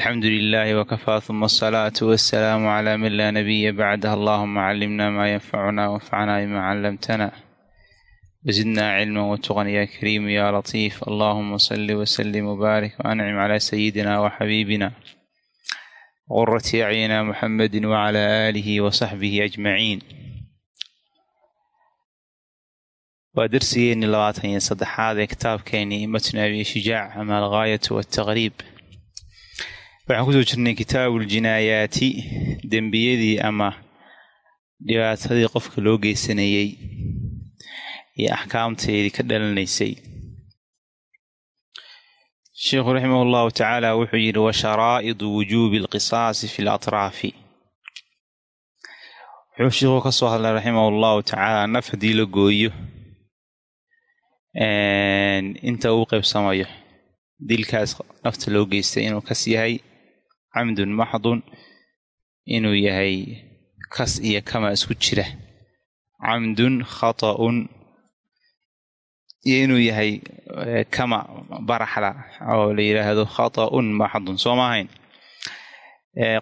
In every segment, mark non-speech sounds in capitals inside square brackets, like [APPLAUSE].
alxamdu lilaahi wakafaa uma asalaatu wasalaamu calaa man laa nabiya bacdah allahuma callimna maa yanfacuna wanfacnaa bimaa callamtana wasidnaa cilma watuqan yaa kariimu yaa latiif allahuma salli wasalim wbaarik waancim calaa sayidina waxabiibina waqurati acyina muxamedi wacala aalihi wasaxbihi ajmaciin waa darsigeennii labaatan iyo saddexaad ee kitaabkeenii matn abi shujaac ama alghaayatu wataqriib waxaan ku soo jirnay kitaabuuljinaayaati dembiyadii ama dhibaatadii qofka loo geysanayey iyo axkaamteedii ka dhalanaysay sheikhu raximah llahu tacaala wuxuu yidhi wa sharaa'idu wujuubi alqisaasi fi latraafi wuxuu sheikhu ka soo hadlay raximah llahu tacaala naf haddii la gooyo inta uu qaybsamayo dilkaas nafta loo geystay inuu kas yahay camdun maxdun inuu yahay kas iyo kama isku jira. Camdun khata'un iyo inuu yahay kama baraxda oo la yidhaahdo khata'un maxdun soo ma ahayn.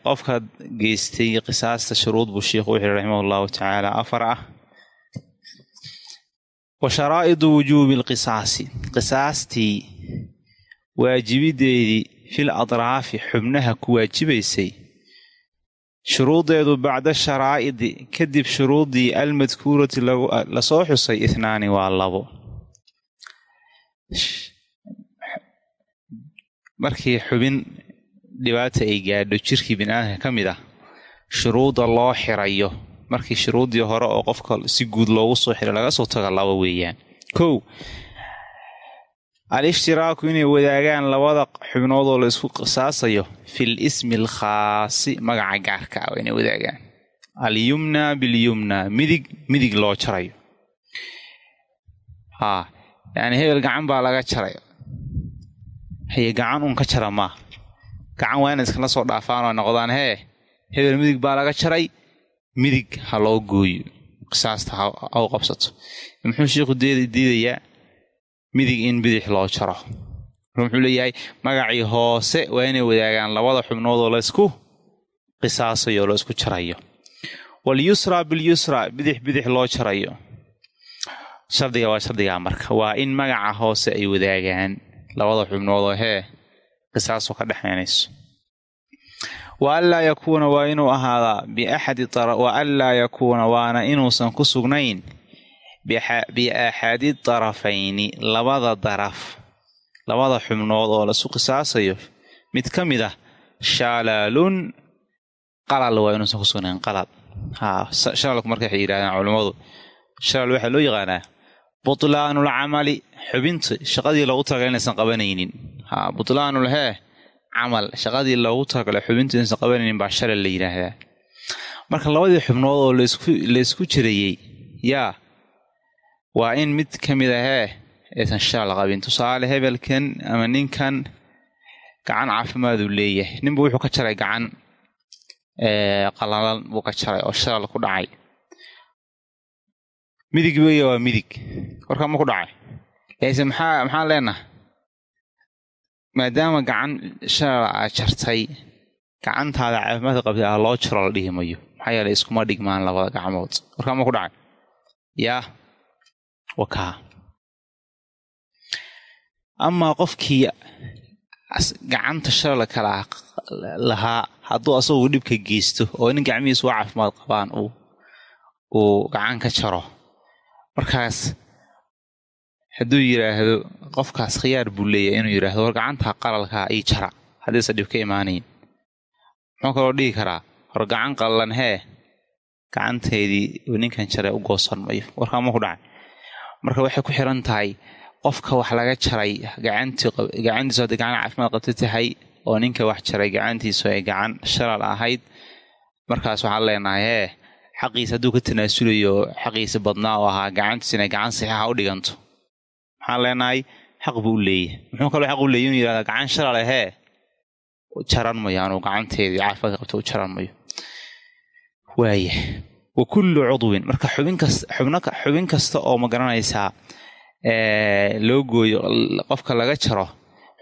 Qofka geystay qisaasta shuruud buu sheikhu wuxu raximah allahu tacaala afar ah. Wa sharaa'idu wujuubi alqisaasi qisaastii waajibideedii fil adraafi xubnaha ku waajibaysay. Shuruudeedu bacda sharaa'idi kadib shuruuddii almadkuurati la soo xusay ihnaani waa labo. Markii xubin dhibaata ay gaadho jirkii biniaadamka ka mid ah shuruudda loo xirayo markii shuruuddii hore oo qofka si guud loogu soo xiray laga soo tago laba weeyaan. Kow al-ishtiraaku inay wadaagaan labada xubnood oo la isku qisaasayo fil ismi alkhaasi magaca gaarka ah inay wadaagaan. Alyumna bilyumna midig midig loo jarayo. Haa yacni hebel gacan baa laga jaray haye gacan uun ka jara maa gacan waa ina iskala soo dhaafaan oo noqdaan hee hebel midig baa laga jaray midig ha loo gooyo. Qisaasta ha u qabsato. Muxuu sheikhu diidayaa midig in bidix loo jaro. Marka leeyahay magacii hoose waa inay wadaagaan labada xubnood oo laysku qisaasayo oo laysku jarayo. Walyusra bilyusra bidix bidix loo jarayo. Shardiga waa shardigaa marka. Waa in magaca hoose ay wadaagaan labada xubnood oo hee qisaaso ka dhexaynayso wa yakuuna waa inuu ahaadaa biaxadi wa anlaa yakuuna waana inuusan ku sugnayn biaxadi darafayni labada daraf labada xubnood oo lasu qisaasayo mid ka mid ah shaalaalun qalal waa inuusan ku sugnayn qalal. Haa shalalku marka waxay yidhahdaan culammadu shalal waxaa loo yaqaanaa butlaanul camali xubinta shaqadii loogu talagalay inaysan qabanaynin. Haa butlaanul hee camal shaqadii loogu talagalay xubinta inaysan qabanaynin baa shalal la yidhaahdaa. Marka labadii xubnood oo laysku jirayey yaa waa in mid ka mid ahee aysan shalal qabin. Tusaale hebelkan ama ninkan gacan caafimaaduu leeyahay. Ninbu wuxuu ka jaray gacan qalalan buu ka jaray oo shalal ku dhacay. Midig weya waa midig. Warkaa ma ku dhacay. Maxaa maxaan leenaha maadaama gacan shalal aa jartay gacantaada caafimaadka qabtay ah loo jaro la dhihi mayo. Maxaa yeeley iskuma dhigmaan labada gacmood. Warkaa ma ku dhacay. Yaa wakaa amaa qofkii gacanta shalal kala lahaa hadduu asagu dhibka geysto oo nin gacmihiis waa caafimaad qabaan uu gacan ka jaro markaas hadduu yidhaahdo qofkaas khiyaar buu leeyahay inuu yidhaahdo war gacantaa qalalkaa ii jara haddiise dhib ka imaanayn. Muxuu kaloo dhihi karaa hor gacan qallalan hee gacanteedii ninkan jare u goosan mayo. Warkaa ma ku dhacay marka waxay ku xiran tahay qofka wax laga jaray gacantiisu hadday gacan caafimaad qabta tahay oo ninka wax jaray gacantiisu ay gacan shalal ahayd markaas waxaan leenahay hee xaqiisa hadduu ka tanaasulayo xaqiisa badnaa oo ahaa gacantiis inay gacan saxiixa u dhiganto. Maxaan leenahay xaq buu u leeyahay. Muxuu kaloo xaq u leeyay inuu yihahda gacan shala lehee jaran mayo anuu gacanteedii caafimaadka qabto u jaran mayo. Waaya wa kullu cudwin. Marka xubin kasta oo ma garanaysaa loo gooyo qofka laga jaro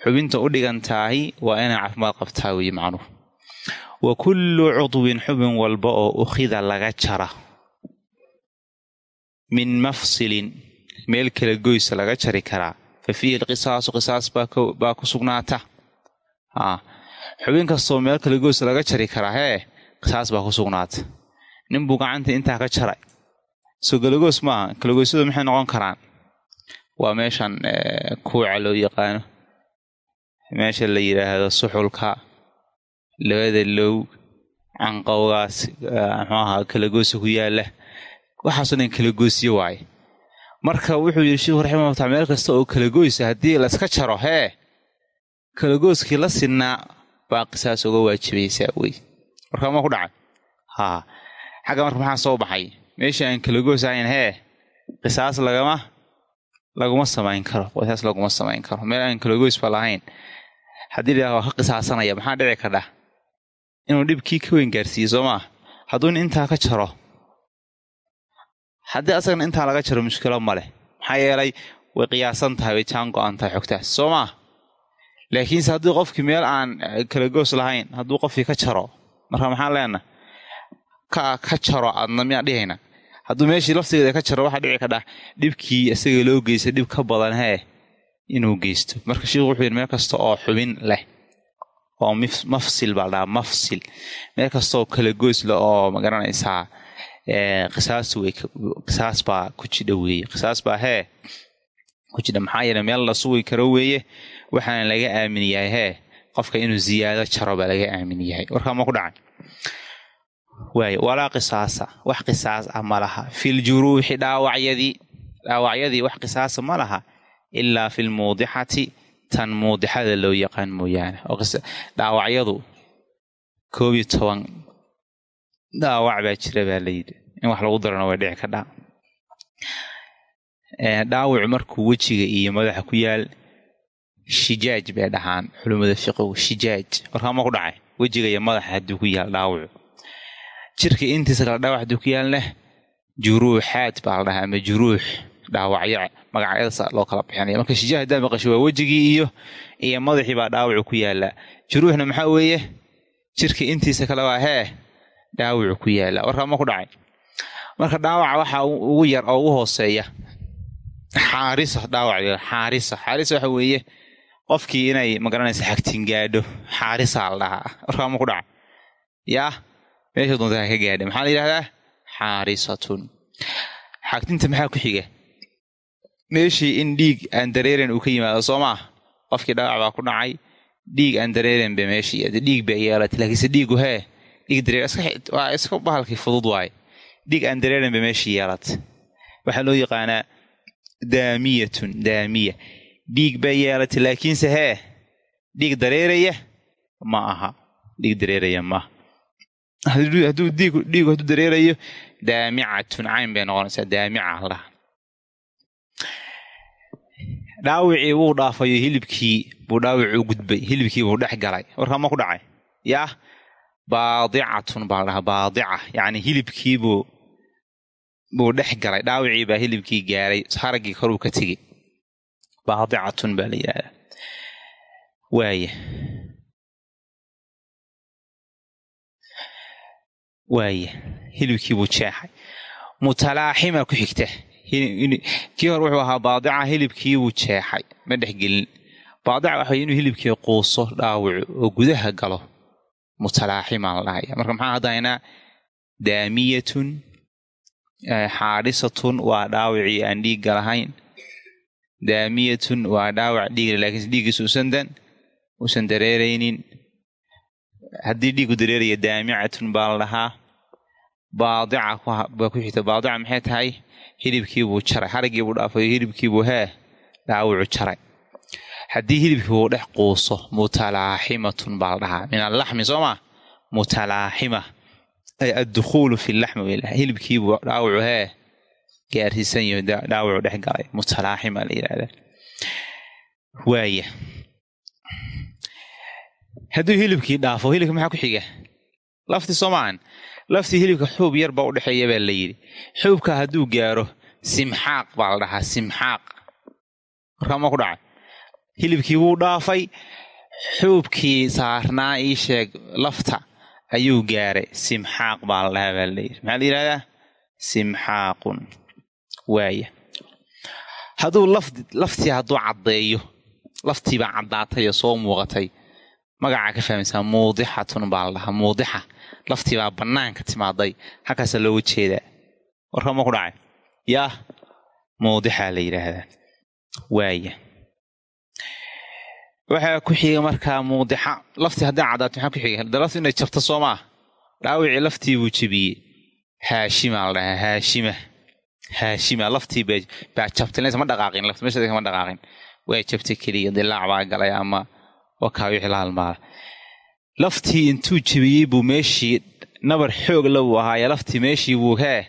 xubinta u dhigantaahi waa inay caafimaad qabtaa weeye macnuhu. Wa kullu cudwin xubin walba oo ukhida laga jara. Min mafsilin meel kala goysa laga jari karaa. Fa fiihi lqisaasu qisaas baa ku sugnaata. Xubin kastoo meel kala goysa laga jari karaa hee qisaas baa ku sugnaata ninbuu gacanta intaa ka jaray. Soo kalagoys maaha kalagoysyadu maxay noqon karaan? Waa meeshan kuuca loo yaqaano. Meesha la yidhaahdo suxulka labada low canqowgaas muxuu ahaa kalagoysa ku yaalla waxaasoo dhan kalagoysyo waaye. Marka wuxuu yidhi sheikhu raximah lla meel kasta oo kalagoysa haddii layska jaro hee? Kalagooskii la sinnaa baa qisaas uga waajibaysaa wey. Markaa ma ku dhacay? Haa xagga marka maxaa soo baxay? Meeshii aan kalagoys ahayn hee qisaas lagama laguma samayn karo. Qisaas laguma samayn karo. Meel aan kalagoysba lahayn. Haddii la waa ka qisaasanaya maxaa dhici kadha inuu dhibkii ka weyn gaarsiiyo soo maa hadduuna intaa ka jaro haddii asagana intaa laga jaro mushkilo ma leh. Maxaa yeelay way qiyaasan tahay way jaan go-an tahay xogtaas. Soo maa laakiinse haddii qofkii meel aan kalagoos lahayn hadduu qofkii ka jaro marka maxaan leenaha ka ka jaro aadna miyaan dhihayna hadduu meeshii laftigeeda ka jaro waxaa dhici kadhah dhibkii isaga loo geysta dhib ka badan hee inuu geysto. Marka sheikhu wuxuu yidhi meel kasta oo xubin leh oo mafsil baa la dhahaa mafsil. Meel kastaoo kala goys leh oo ma garanaysaa qisaas wey qisaas baa ku jidha weeye. Qisaas baa hee ku jidha maxaa yeele meel la sugi karo weeye waxaana laga aamin yahay hee qofka inuu ziyaado jaro baa laga aamin yahay. Warkaa ma ku dhacay waay walaa qisaasa wax qisaas ah ma laha. Filjuruuxi dhaawacyadii dhaawacyadii wax qisaasa ma laha. Ilaa fi lmuudixati tan muudixada loo yaqaan mooyaane. Dhaawacyadu koob iyo toban dhaawac baa jira baa layidhi in wax lagu darana way dhici kadhaa dhaawacu markuu wejiga iyo madaxa ku yaal shijaaj bay dhahaan culimmada fiqigu shijaaj. Warkaa ma ku dhacay? Wejiga iyo madaxa hadduu ku yaal dhaawacu jirka intiisa kala dhaawac hadduu ku yaalneh juruuxaad baa la dhahaa ama juruux dhaawacyo magacyadaas loo kala bixinaya marka shijaaj haddaa maqasho waa wejigii iyo iyo madaxii baa dhaawacu ku yaallaa. Juruuxna maxaa weeye? Jirka intiisa kale waa hee dhaawacu ku yaalla warkaa ma ku dhacay. Marka dhaawaca waxaa ugu yar oo ugu hooseeya xaarisa dhaawac xaarisa. Xaarisa waxa weeye qofkii inay magaranaysa xagtin gaadho xaarisaa la dhahaa. Warkaa ma ku dhacay. Yaa meesha doonta ka gaadha maxaa la yidhahdaa? Xaarisatun xagtinta maxaa ku xiga meeshii in dhiig aan dareeren uu ka yimaado soo maa qofkii dhaawac baa ku dhacay. Dhiig aan dareeren ba meeshii dhiig ba yeelatay laakiinse dhiigu hee? Dhiig dareer waa iska bahalkii fudud waaye. Dhiig aan dareeren ba meeshii yeelatay waxaa loo yaqaanaa daamiyatun daamiya. Dhiig baa yeelatay laakiinse hee? Dhiig dareeraya? Ma aha. Dhiig dareeraya maaha hadduu dhiigu hadduu dareerayo daamicatun cayn bay noqonaysaa daamica laha dhaawicii wuu dhaafayo hilibkii buu dhaawicuu gudbay hilibkii buu dhex galay. Warkaa ma ku dhacay? Yaah baadicatun baa la dhahaa baadica. Yacni hilibkiibuu buu dhex galay. Dhaawicii baa hilibkii gaaray haraggii koruu ka tegey. Baadicatun baa la yidhahdaa waaya waaya hilibkiibuu jeexay. Mutalaaxima ku xigta kii hore wuxuu ahaa baadica hilibkiibuu jeexay. Ma dhexgelin baadica waxa inuu hilibkii quuso dhaawacu oo gudaha galo. Mutalaaximaa la dhahaya marka maxaa haddaynaa? Daamiyatun xaadhisatun waa dhaawacii aan dhiigga lahayn daamiyatun waa dhaawac dhiigle laakiinse dhiiggiisa usandan uusan dareeraynin haddii dhiigu dareeraya daamicatun baa la dhahaa baadica baa ku xigta. Baadica maxay tahay? Hilibkiibuu jaray. Haraggiibuu dhaafayo hilibkiibuu hee dhaawacu jaray. Haddii hilibkiibuu dhex quuso mutalaaximatun baa la dhahaa. Min allaxmi soo maa mutalaaxima ay addukhuulu fi laxmi weylaha hilibkiibuu dhaawacu hee gaarsiisan yaho dhaawacu dhex galay. Mutalaaxima la yidhahdaa waaya hadduu hilibkii dhaafo hilibka maxaa ku xiga? Laftii soo maahan laftii hilibka xuub yar baa udhexeeya baa la yidhi. Xuubka hadduu gaaro simxaaq baa la dhahaa simxaaq. Markaa ma ku dhacay hilibkii wuu dhaafay xuubkii saarnaa ii sheeg lafta ayuu gaaray simxaaq baa la dhahaa baa la yidhi. Maxaa la yidhahdaa simxaaqun. Waaya. Hadduu laftii hadduu caddeeyo laftiibaa caddaatay oo soo muuqatay magacaa ka fahmaysaa muudixatun baa la dhahaa muudixa laftiibaa bannaanka timaaday. Halkaasa looga jeedaa. Warka ma ku dhacay? Yaah muudixaa la yidhaahdaa. Waaya waxaa ku xiga markaa muudixa. Laftii hadday caddaato maxaa ku xiga? Hadda laftii inay jabto soo maa dhaawicii laftii buu jebiyey. Haashima la dhahaa haashima. Haashima laftii baa jabtay. Ma dhaqaaqin lafti meesheeda kama dhaqaaqin. Waa jabtay keliya dilaac baa galay ama wakaa wixii la halmaala laftii intuu jebiyey buu meeshii nabar xoog la buu ahaaye laftii meeshii buu hee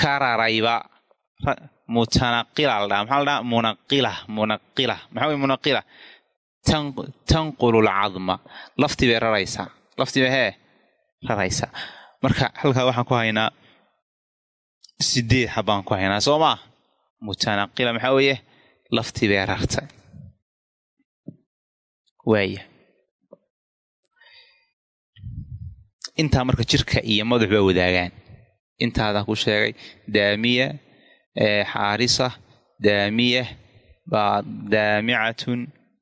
ka rarayba mutanaqila la dhaha maxaa la dhaha munaqila munaqila. Maxaa wey munaqila? Tanqulu lcadma. Laftii bay raraysaa laftii bay hee raraysaa marka halkaa waxaan ku haynaa sideed xabaan ku haynaa. Soo maa mutanaqila maxaa weeye? Laftii bay rartay waaya intaa marka jirka iyo madax baa wadaagaan intaadaan ku sheegay daamiya xaarisa daamiya daamicatun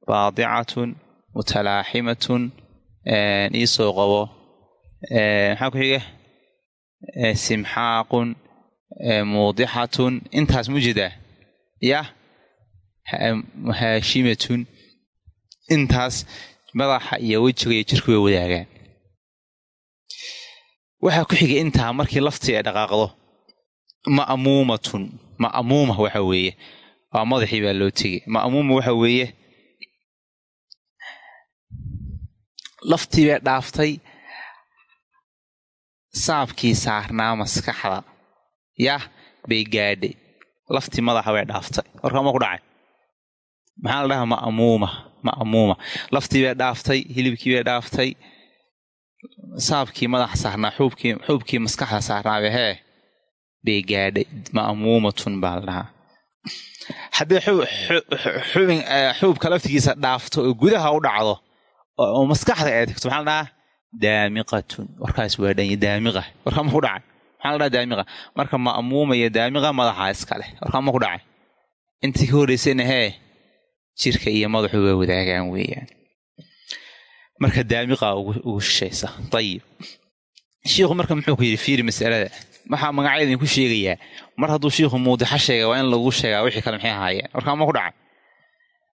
baadicatun mutalaaximatun iisoo qabo maxaa ku xiga simxaaqun muudixatun intaas mujeedaa yah haashimatun intaas madaxa iyo wejiga iyo jirku way wadaagaan. Waxaa ku xigay intaa markii laftii ay dhaqaaqdo ma'muumatun ma'muuma waxa weeye waa madaxii baa loo tegay ma'muuma waxa weeye laftii bay dhaaftay saabkii saarnaa maskaxda yah bay gaadhay. Laftii madaxa bay dhaaftay. Warkama ku dhacay? Maxaa la dhahaa ma'muuma ma'muuma laftii bay dhaaftay hilibkii bay dhaaftay saabkii madaxa saarnaa xuubkii maskaxda saarnaabe hee? Bay gaadhay ma'muumatun baa la dhahaa. Haddii xubin xuubka laftigiisa dhaafto oo gudaha u dhacdo oo maskaxda ay tagto maxaa la dhahaa? Daamiqatun. Warkaas waa dhanya daamiqa. Warkama ku dhacay? Maxaa la dhaha daamiqa? Marka ma'muuma iyo daamiqa madaxa iska leh. Warkama ku dhacay? Intii ka horreysayna hee jirka iyo madaxu waa wadaagaan weeyaan. Marka daamiqa ugu shishaysa ayib shiikhu marka muxuu ku yidhi fiiri masalada. Waxaa magacyada idinku sheegayaa mar hadduu shiikhu muudixa sheega waa in lagu sheegaa wixii kale maxay ahaayeen warkaama ku dhacay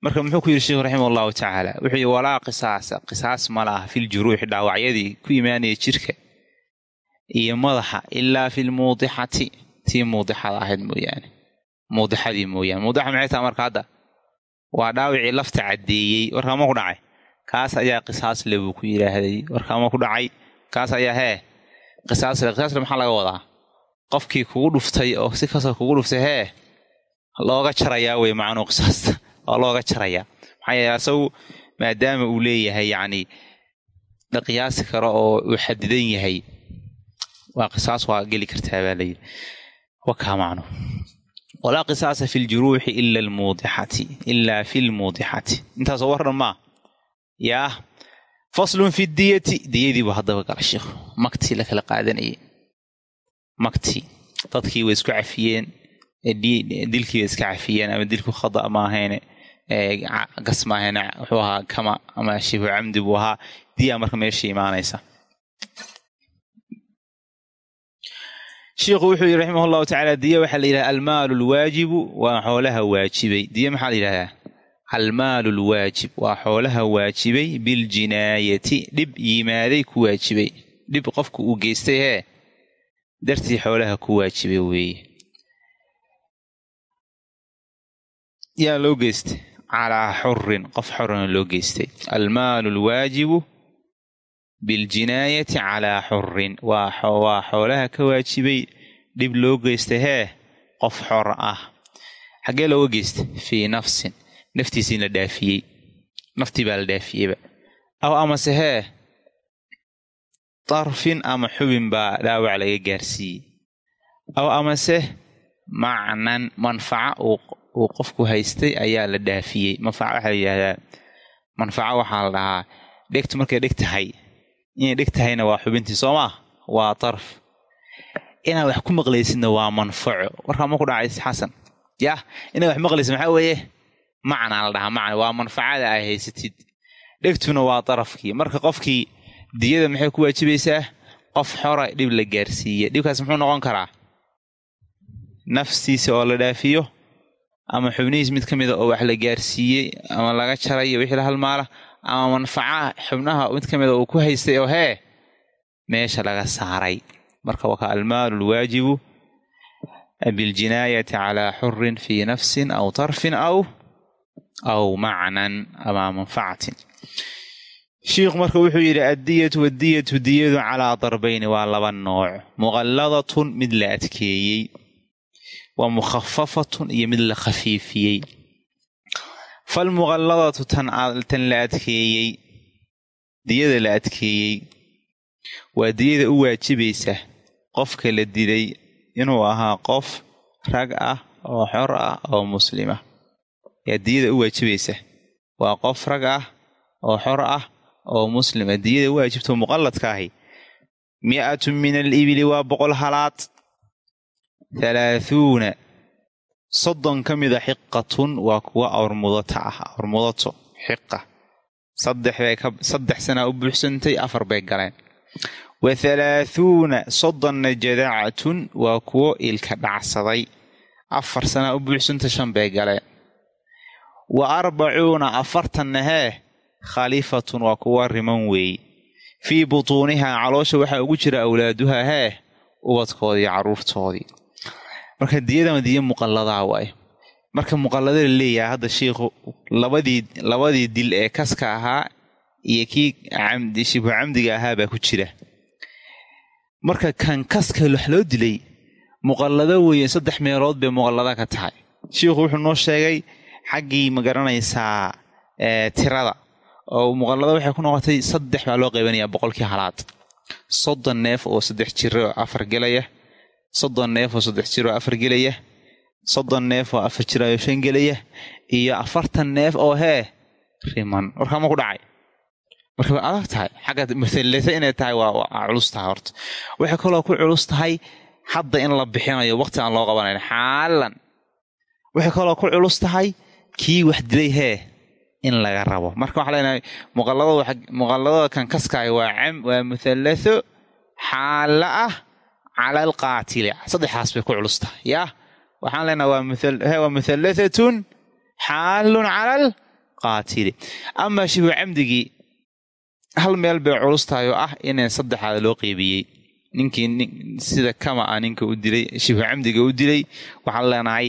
marka muxuu ku yidhi sheikhu raximah allahu tacaala wuxuu yidhi walaa qisaasa qisaas ma laha filjuruuxi dhaawacyadii ku imaanaya jirka iyo madaxa ilaa filmuudixati tii muudixada ahayd mooyaane. Muudixadii mooyaane. Muudixa maxay taha marka hadda waa dhaawicii lafta caddeeyey warkaama ku dhacay. Kaas ayaa qisaas le buu ku yidhaahday warkaama ku dhacay. Kaas ayaa hee qisaasle qisaasle maxaa laga wadaa? Qofkii kugu dhuftay oo si kastoo kugu dhuftay hee looga jarayaa wey macnuu qisaasta [LAUGHS] waa looga jarayaa. Maxaa yeele asagu maadaama uu leeyahay yacni la qiyaasi karo oo uu xadidan yahay waa qisaas waa geli kartaa baa layidhi wakaa macnu walaa qisaasa fi ljuruuxi ila almuudixati ilaa fi lmuudixati intaasoo warran maa yaah faslun fi diyati diyadii buu haddaba gala sheikhu maktii la kala qaadanayay maktii dadkii way isku cafiyeen dilkii bay iska cafiyeen ama dilku khada ma ahayne gas ma ahayne wuxuu ahaa kama ama shibu camdi buu ahaa diyaa marka meesha imaanaysa shiikhu wuxuu yidhi raximah allahu tacaala diya waxaa la yidhahda almaalu lwaajibu waa xoolaha waajibay. Diya maxaa la yidhahdaa almaalu lwaajib waa xoolaha waajibay biljinaayati. Dhib yimaaday ku waajibay. Dhib qofku uu geystay hee. Dartii xoolaha ku waajibay weeye. Yaa loo geystay? Calaa xurin qof xorana loo geystay. Almaalu biljinaayati calaa xurin waa xoolaha ka waajibay dhib loo geysta hee qof xor ah xaggee looga geysta fii nafsin naftiisii la dhaafiyey naftii baa la dhaafiyeyba aw amase hee darfin ama xubin baa dhaawac laga gaarsiiyey aw amase macnan manfaco uu qofku haystay ayaa la dhaafiyey manfaco waxaa la yidhahdaa manfaco waxaa la dhahaa dhegtu markay dheg tahay inay dheg tahayna waa xubintii soo maa waa darf inaad wax ku maqlaysidna waa manfaco warkaa ma ku dhacays xasan? Yah inaad wax maqlaysid maxaa weeye? Macnaa la dhahaa macna. Waa manfacada ay haysatid. Dhegtuna waa darafkii marka qofkii diyada maxay ku waajibaysaa? Qof xora dhib la gaarsiiye. Dhibkaas muxuu noqon karaa? Naftiisa oo la dhaafiyo ama xubnihiis mid ka mida oo wax la gaarsiiyey ama laga jarayo wixii la halmaala ama manfaca xubnaha mid ka mida uu ku haystay oo hee meesha laga saaray. Marka waa ka almaalu lwaajibu biljinaayati calaa xurin fii nafsin aw tarfin aw aw macnan ama manfacatin shiikhu marka wuxuu yidhi addiyatu waddiyatu diyadu calaa darbayni waa laba nooc. Muqalladatun mid la adkeeyey waa mukhafafatun iyo mid la khafiifiyey falmuqalladatu tan la adkeeyey diyada la adkeeyey waa diyada u waajibaysa qofka la dilay inuu ahaa qof rag ah oo xor ah oo muslima yaa diyada u waajibaysa waa qof rag ah oo xor ah oo muslima diyada waajibto muqalladka ahi mi'atun min alibili waa boqol halaad halaahuuna soddon ka mida xiqatun waa kuwa awrmudata ah awrmudato xiqa saddex sanaa u buuxsantay afar bay galeen. Wa halaahuuna soddonna jadacatun waa kuwo ilka dhacsaday. Afar sanaa u buuxsantay shan bay galeen. Wa arbacuuna afartanna hee khaliifatun waa kuwa riman weeye fii butuunihaa caloosha waxaa ugu jira awlaaduha hee ubadkoodii carruurtoodii marka diyadama diya muqalladaa waaye marka muqallada la leeyahay hadda shiikhu labadii labadii dil ee kaska ahaa iyo kii camdi shibhu camdiga ahaa baa ku jira. Marka kan kaska wax loo dilay muqallado weeye saddex meelood bay muqallada ka tahay. Shiikhu wuxuu noo sheegay xaggii ma garanaysaa tirada. Oo muqallado waxay ku noqotay saddex baa loo qaybanayaa boqolkii halaad. Soddon neef oo saddex jiro afar gelaya soddon neef oo saddex jir oo afar gelaya soddon neef oo afar jir oo shan gelaya iyo afartan neef oo hee riman warkaa ma ku dhacay. Marka way adag tahay? Xagga muhalasa inay tahay waa culus tahay horta. Waxay kaloo ku culus tahay hadda in la bixinayo waqti aan loo qabanayn xaalan. Waxay kaloo ku culus tahay kii wax dilay hee in laga rabo. Marka waxaa leenahay muqalladada kan kaskaay waa muhallatho xaala ah cala alqaatili saddexaas bay ku culus tahay yaa waxaan leenaha waa muhallathatun xaalun cala alqaatili amaa shibhu camdigii hal meel bay culus tahay oo ah inay saddexaada loo qeybiyey ninkii sida kama ah ninka u dilay shibhu camdiga u dilay waxaan leenahay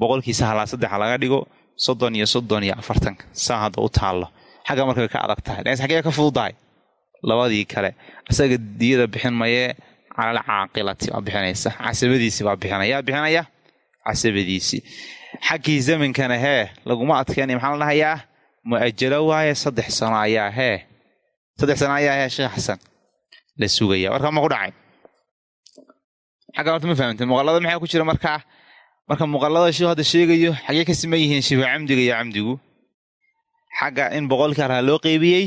boqolkiisa halaa saddexa laga dhigo soddon iyo soddon iyo afartanka saa hadda u taallo xagga markay ka adag tahay xaggee ka fududahay labadii kale isaga diyada bixin mayee calal caaqilati baa bixinaysa casabadiisii baa bixinaya yaa bixinaya casabadiisii xaggii zamankana hee laguma adkeynay maxaa la dhahayaa mu'ajalo waaye saddex sano ayaa hee saddex sano ayaa hee sheekh xasan la sugaya warkaa ma ku dhacay xagga horta ma fahamtay muqallada maxaa ku jira markaa marka muqallada shiiku hadda sheegayo xaggee ka siman yihiin shibu camdiga iyo camdigu xagga in boqolkii arhaa loo qeybiyey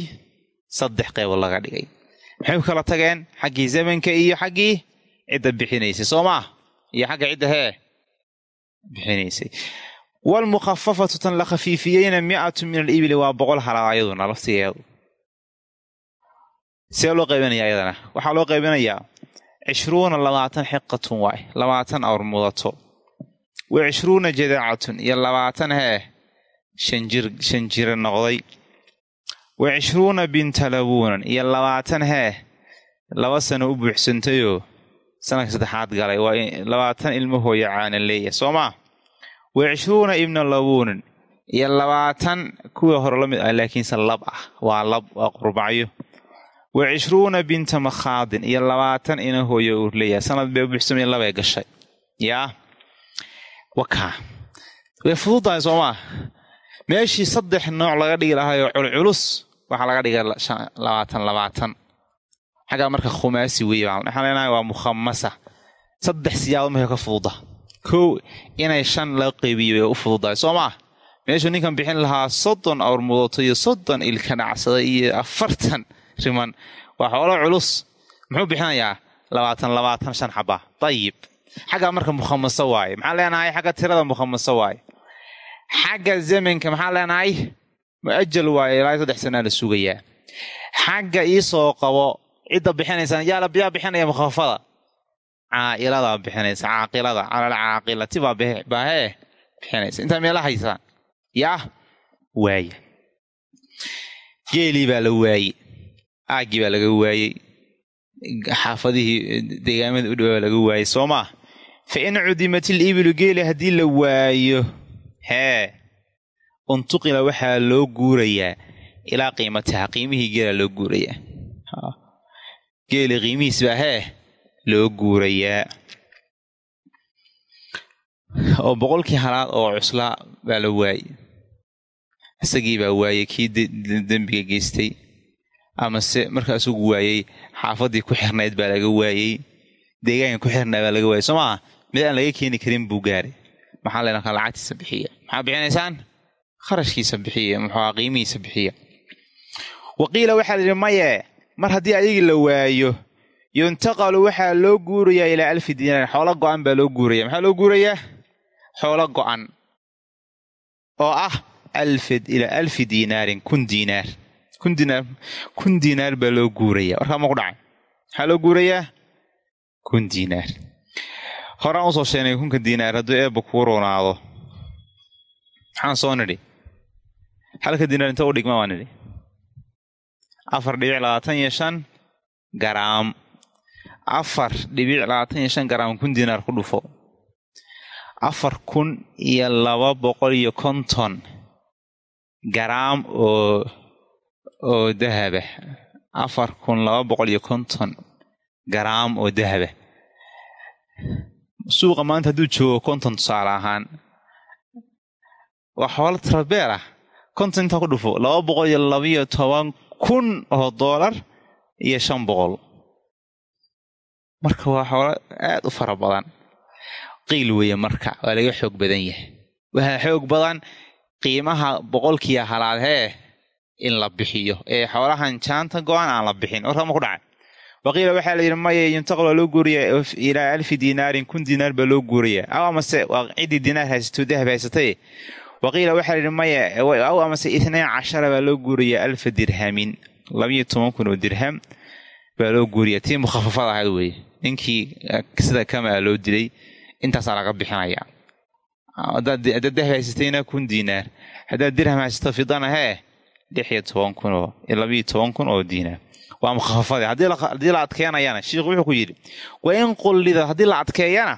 saddex qeybo laga dhigay maxay ku kala tageen xaggii zamanka iyo xaggii cidda bixinaysay soo maa iyo xagga cidda hee bixinaysay. Waalmukhafafatu tan la khafiifiyeyna mi'atu min alibili waa boqol halaad ayaduna laftigeedu see loo qaybinaya ayadana waxaa loo qaybinayaa cishruuna labaatan xiqatun waay labaatan awr mudato. Wa cishruuna jadaacatun iyo labaatan hee shanjir noqday wa cishruuna binta labuunan iyo labaatan hee laba sano u buuxsantayoo sanadka saddexaad galay waa labaatan ilmo hooya caana leeya soo maa wa cishruuna ibna labuunan iyo labaatan kuwii hore la mid ah laakiinse lab ah waa lab waa qurbacyo wa cishruuna binta makhaadin iyo labaatan ina hooyo uu leeyahay sanad bay buuxsamay labay gashay yaa wakaa way fududahay soo maa meeshii saddex nooc laga dhigi lahaayoo culculus waxaa laga dhigay labaatan labaatan. Xaggaa marka khumaasi weeye waxaan leenahay waa mukhamasa saddex siyaabo marka ka fududa. Kow inay shan laga qeybiyo way u fududahay. Soo maa meeshuu ninkan bixin lahaa soddon awr mudato iyo soddon ilka dhacsada iyo afartan riman. Waa xoolo culus. Muxuu bixinayaa? Labaatan labaatan shan xaba dayib xaggaa marka mukhamaso waaye. Maxaan leenahay xagga tirada mukhamaso waaye xagga zamanka maxaan leenahay muajal waaye ilaa saddex sanaa la sugayaa xagga iisoo qabo cidda bixinaysaan yaa yaa bixinaya mukhafafada caa'iladaa bixinaysa caaqilada calal caaqilati baa hee bixinaysa intaa meela haysaan yaa waaya geelii baa la waayey aaggii baa laga waayey xaafadihii deegaamada u dhawaa laga waayey soo maa fa in cudimat il ibilu geeli haddii la waayo hee. Untuqila waxaa loo guurayaa ilaa qiimataha qiimihii geelaa loo guurayaa. Geeli qiimihiis baa hee loo guurayaa. Oo boqolkii halaad oo cuslaa baa la waayey isagii baa waayey kii dembiga geystay. Ama se markaa isugu waayey xaafadii ku xirnayd baa laga waayey deegaanka ku xirnaa baa laga waayey soo maaha mid aan laga keeni karin buu gaaray. Maxaa leynaka lacagtiisa bixiya maxaa bixinaysaan kharashkiisa bixiya muxua qiimihiisa bixiya waqiila waxaa layidhi maye mar haddii ayagii la waayo yuntaqalu waxaa loo guurayaa ilaa alfi diinaar xoolo go-an baa loo guuraya maxaa loo guurayaa xoolo go-an oo ah ilaa alfi diinaarin kun diinaar kun diinaar kun diinaar baa loo guuraya warkaa ma ku dhacay maxaa loo guurayaa kun diinaar horaan u soo sheegnay kunka diinaar hadduu eebba kuu roonaado maxaan soo nidhi. Halka diinaar inta u dhigma waa nidhi. Afar dhibic labaatan iyo shan garaam. Afar dhibic labaatan iyo shan garaam kun diinaar ku dhufo. Afar kun iyo laba boqol iyo konton garaam oo oo dahaba afar kun laba boqol iyo konton garaam oo dahaba suuqa maanta hadduu joogo konton tusaale ahaan waa xoolo tirabeer ah. Konton intaa ku dhufo laba boqol iyo labayo toban kun oo doolar iyo shan boqol. Marka waa xoolo aad u fara badan. Qiil weeye marka waa laga xoog badan yahay. Waxaa xoog badan qiimaha boqolkiiya halaad hee in la bixiyo. Ee xoolahan jaanta go-an aan la bixin warkama ku dhacay. Waqiila waxaa la yidhi maya yuntaqal waa loo guurayaa ilaa alfi diinaarin kun diinaar baa loo guurayaa aw amase waa ciddii diinaar haysato dahab haysatay waqiila waxaa la yidhi maya aw amase itnayn cashara baa loo guurayaa alfa dirhamin labayo toban kun oo dirham baa loo guuriyaa tii mukhafafad ahayd weeye ninkii sida kamaa loo dilay intaasaa laga bixinayaa haddaad dahab haysatayna kun diinaar haddaad dirham haysato fidana hee lix iyo toban kun oo labayo toban kun oo diinaar waa mukhafafade haddii la adkeenayana sheikhu wuxuu ku yidhi wa in qullida haddii la adkeeyana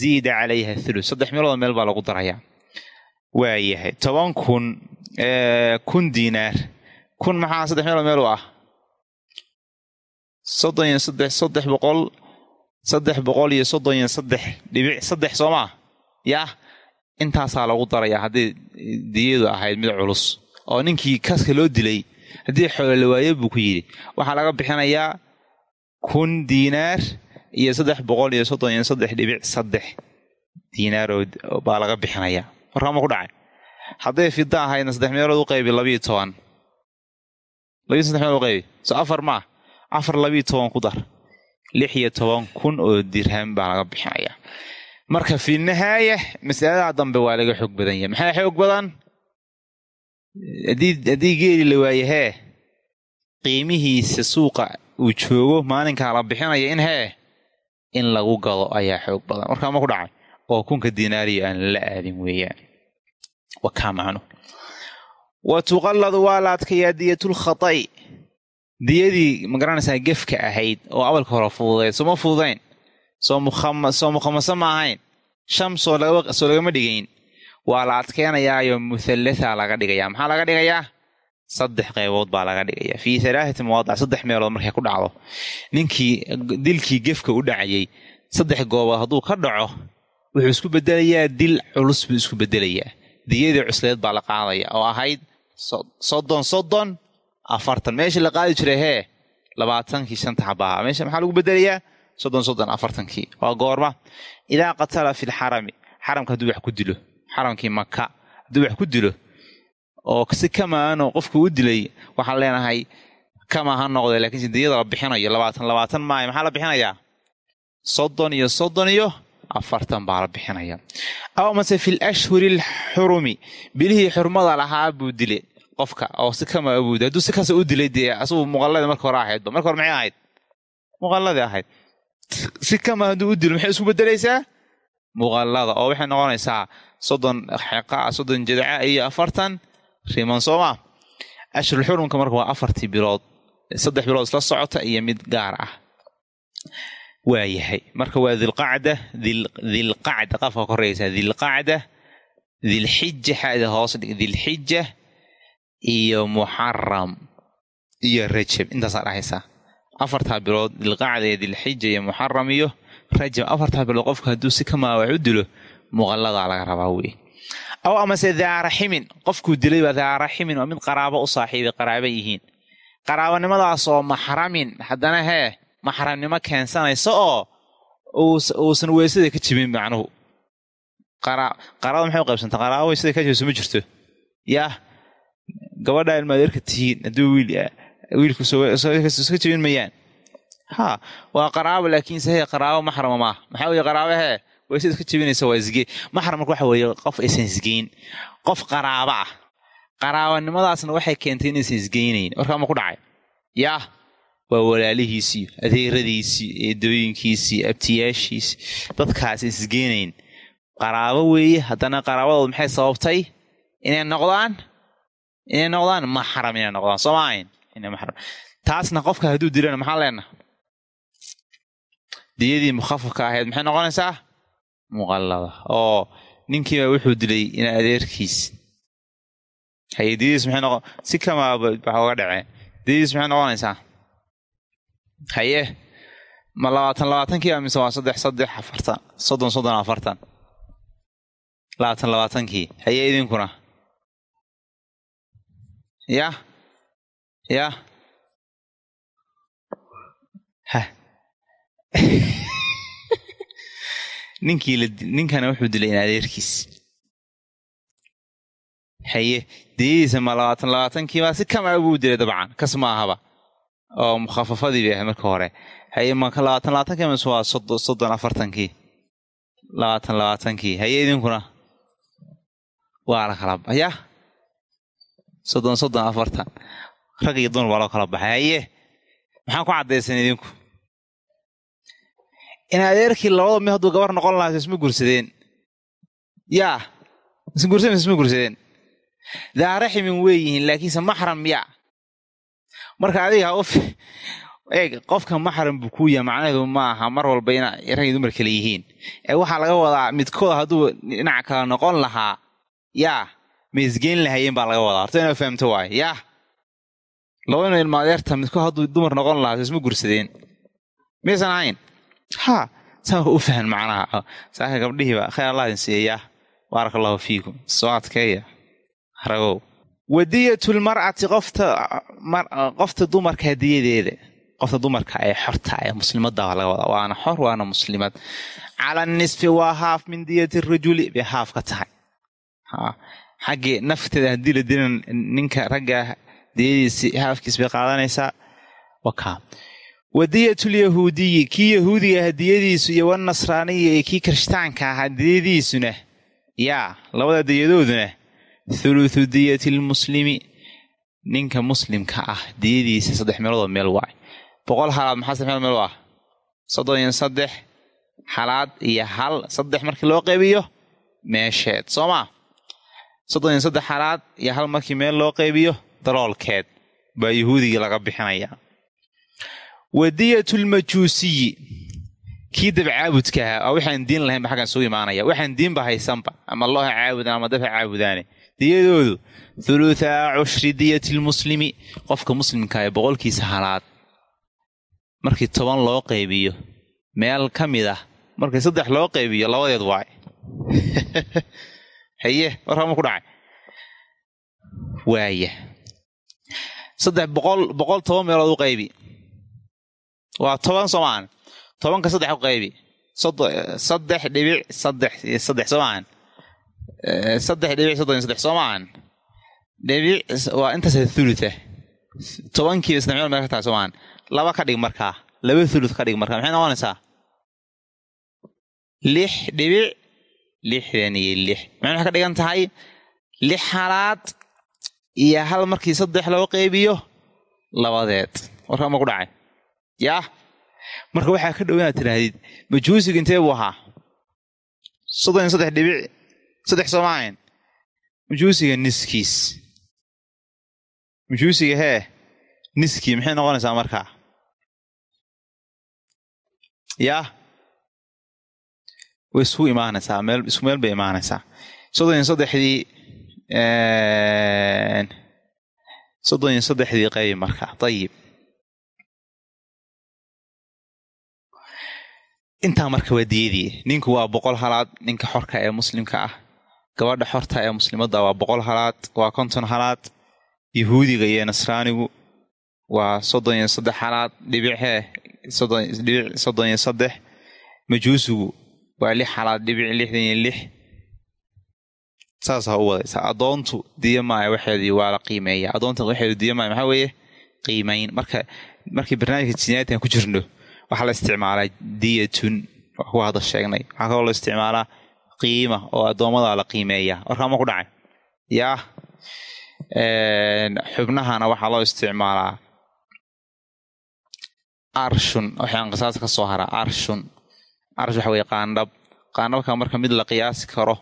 ziida calayha thulus saddex meelood meel baa lagu darayaa waayahay. Toban kun kun diinaar. Kun maxaa saddex meelood meel u ah? Soddon iyo saddex saddex boqol saddex boqol iyo soddon iyo saddex dhibic saddex soo maa yah intaasaa lagu darayaa haddii diyadu ahayd mid culus oo ninkii kaska loo dilay haddii xoolo la waayo buu ku yidhi. Waxaa laga bixinayaa kun diinaar iyo saddex boqol iyo soddon iyo saddex dhibic saddex diinaaroo baa laga bixinayaa warkama ku dhacay. Hadday fida ahaydna saddex meelood u qaybi labiyo toban. Labiyo saddex meelood u qaybi. So afar maa afar labiyo toban ku dar. Lix iyo toban kun oo dirham baa laga bixinayaa marka fi nihaaya masalada dambe waa laga xoog badan yahay. Maxaa xoog badan? Haddii geeli la waaye hee qiimihiisa suuqa uu joogo maalinkaa la bixinaya in hee in lagu gado ayaa xoog badan. Warkaa ma ku dhacay oo kunka diinaariya aan la aadin weeyaan. Wa kaa macnu wa tuqalladu waa la adkayaa diyatul khata'i diyadii ma garanaysaa gefka ahayd oo awalka hore fududayd. Sooma fududayn? Soo mukhamase ma ahayn? Sham soo lagama dhigayn. Waa la adkeenayaayo muhallatha laga dhigayaa. Maxaa laga dhigayaa? Saddex qaybood baa laga dhigaya fii alaaati mawaadic saddex meelood markay ku dhacdo. Ninkii dilkii gefka u dhacayay saddex goobood hadduu ka dhaco wuxuu isku bedelayaa dil culus buu isku bedelayaa. Diyadii cusleed baa la qaadaya oo ahayd soddon soddon afartan. Meeshii la qaadi jiray hee labaatankii shanta xabaaha meesha maxaa lagu bedelayaa? Soddon soddon afartankii. Waa goorma. Idaa qatala fi lxarami xaramka hadduu wax ku dilo. Xaramkii maka hadduu wax ku dilo. Oo si kamaano qofku u dilay waxaan leenahay kama ha noqde laakiinse diyada la bixinayo labaatan labaatan maayo. Maxaa la bixinayaa? Soddon iyo soddon iyo afartan baa la bixinaya. Aw mase fi lashhuri alxurumi bilihii xurmada lahaa buu dilay qofka oo si kama buu hadduu si kasta u dilay dee asugu muqalladii marka hore ahaydba marka hore maxay ahayd? Muqalladii ahayd. Si kama hadduu u dilo maxay isku bedelaysaa muqallada oo waxay noqonaysaa soddon xeqa soddon jadaca iyo afartan riman sooma ashhurul xurumka marka waa afartii bilood saddex bilood isla socota iyo mid gaar ah waa yahay. Marka waa dilqacda dilqacda qafka koreysa dilqacda dilxija xada hoos dhig dilxija iyo muxaram iyo rajab. Intaasaa dhahaysaa afartaa bilood dilqacda iyo dilxija iyo muxaram iyo rajab. Afartaa bilood qofka hadduu si wax u dilo muqalladaa laga rabaa wey. Aw amase daaraximin qofkuu dilayba daaraximin waa mid qaraabo u saaxiibay qaraaba yihiin. Qaraabanimadaasoo maxramin haddana hee maxramnimo keensanaysa oo uusan weysada ka jibin macnuhu. Qaraabada maxay u qaybsanta qaraaba weysada ka jibso ma jirto? Yaah gabadha ilmaadeerka tihiin hadduu wiil wiilkuska jibin mayaan. Ha waa qaraabo laakiinse hee qaraabo maxrama maaha maxaa weye qaraabo hee weysada ka jibinaysa waa isge maxram marka waxa weeye qof aysan isgeyn. Qof qaraaba ah. Qaraabanimadaasna waxay keentay inaysan isgeynayn. Warkaa ma ku dhacay? Yaah waa walaalihiisii adeeradiisii eedooyinkiisii abtiyaashiisii dadkaas isgeynayn qaraabo weeye haddana qaraabadooda maxay sababtay? Inay noqdaan? Inay noqdaan? Maxram inay noqdaan soo maahayn inay maxram taasna qofka hadduu dilana maxaan leenaha diyadii mukhafafka ahayd maxay noqonaysaa? Muqallada. Oo ninkiiba wuxuu dilay in adeerkiis. Haye diyadiis maxay noqon si kamaaba waxa uga dhaceen diyadiis maxay noqonaysaa haye. Ma labaatan labaatankii mise waa saddex saddex afartan soddon soddon afartan. Labaatan labaatankii. Haye idinkuna. Yah yah ha. [LAUGHS] Ninkii ninkana wuxuu dilay in adeerkiis. Haye diyadiisa ma labaatan labaatankiibaa si kamaa buu dilay dabcan. Kas ma ahaba oo mukhafafadii bay ahay marka hore. Haye maka labaatan labaatankii mise waa soddon afartankii labaatan labaatankii haye idinkuna? Waa la kala yah soddon soddon afartan. Rag iyo dumar baa loo kala baxay haye. Maxaan ku caddaysan idinku? In adeerkii labada mid hadduu gabar noqon lahaa isma gursadeen. Yaa isma gursadeen. Weeyihiin laakiinse maxram yaa marka adiga eeg qofka maxram buu kuu yaha macnaheedu ma aha mar walba ina rag dumar kale yihiin. Ee waxaa laga wadaa midkood hadduu dhinac kale noqon lahaa yaa ma isgeyn lahayeen baa laga wadaa. Horta inaa fahamto waaye yaa labadina ilma adeerta midkood hadduu dumar noqon lahaa isma gursadeen. Miyaysan ahayn? Ha saa u fahan macnaha. Saaka gabdhihiiba khayr allah idin siiyayaa baaraka allahu fiikum. Soo adkeeya. Ragow wadiyatulmar'ati qofta qofta dumarka hadiyadeeda qofta dumarka ee xorta ee muslimadda laga wadaa waana xor waana muslimad. Cala nisfi waa haaf min diyati rajuli bay haaf ka tahay. Xaggii nafteeda haddii la dilan ninka ragga diyadiisi haafkiis bay qaadanaysaa. Wakaa wadiyatulyahuudiyi kii yahuudiga hadiyadiisu iyo wanasraaniya iyo kii kirishtaanka ah hadiyadiisuna yaa labada diyadooduna thuluthu diyati lmuslimi ninka muslimka ah diyadiisa saddex meeloodoo meel waay boqol halaad maxaa saddex meelood meel u ah soddon iyo saddex halaad iyo hal saddex markii loo qaybiyo meesheed soo maa soddon iyo saddex halaad iyo hal markii meel loo qaybiyo daloolkeed baa yahuudigii laga bixinayaa wadiyatulmajuusiyi kii dabcaabudka ahaa oo waxaan diin lahayn ba xaggan suu imaanaya. Waxaan diinba haysanba ama looha caabudan ama dabha caabudaane diyadoodu thuluthaa cushri diyati lmuslimi qofka muslimka ee boqolkiisa halaad markii toban loo qaybiyo meel ka mid ah markii saddex loo qaybiyo labadeed waay. [LAUGHS] Haye warkama ku dhacay. Waaya saddex boqol boqol toban meelood u qaybi. Waa toban soomaan tobanka saddex u qaybi. Saddex dhibic saddex saddex soomaan saddex dhibic soddon iyo saddex soomaan dhibic waa intaas thulutha tobankiiba saddex meelood meel ka tahay soomaan laba ka dhig markaa laba thuluth ka dhig markaa maxay noqonaysaa? Lix dhibic lixdan iyo lix. Maxay waxay ka dhigan tahay? Lix halaad iyo hal markii saddex loo qeybiyo labadeed. Warkaa ma ku dhacay. Yaa marka waxaa ka dhow inaad tidhaahdid intee buu ahaa? Soddon iyo saddex dhibic saddex soomaayan majuusiga niskiis. Majuusiga hee niskii maxay noqonaysaa markaa yaa way isku imaanaysaa meel isku meel bay imaanaysaa. Soddon iyo saddexdii soddon iyo saddexdii qaybi marka ayib intaa marka waa diyadii ninku waa boqol halaad ninka xorka ee muslimka ah gabadha xorta ee muslimadda waa boqol halaad waa konton halaad. Yahuudiga iyo nasraanigu waa soddon iyo saddex halaad dhibicee dhibic soddon iyo saddex. Majuusigu waa lix halaad dhibic lixdan iyo lix. Saasaa u wadaysaa addoontu diya maaya waxeedii waa la qiimeeya addoonta waxeedu diya maaya maxaa weeye? Qiimayn marka markii barnaamijka jinaayaadkan ku jirno waxaa la isticmaalaa diyatun waa kuwa hadda sheegnay. Waxaa kaloo la isticmaalaa qiima oo addoommada la qiimeeya. Warkaama ku dhacay. Yaa xubnahana waxaa loo isticmaalaa arshun. Waxaan qisaas ka soo haraa arshun. Arsh waxa weye qaandhab. Qaandhabka marka mid la qiyaasi karo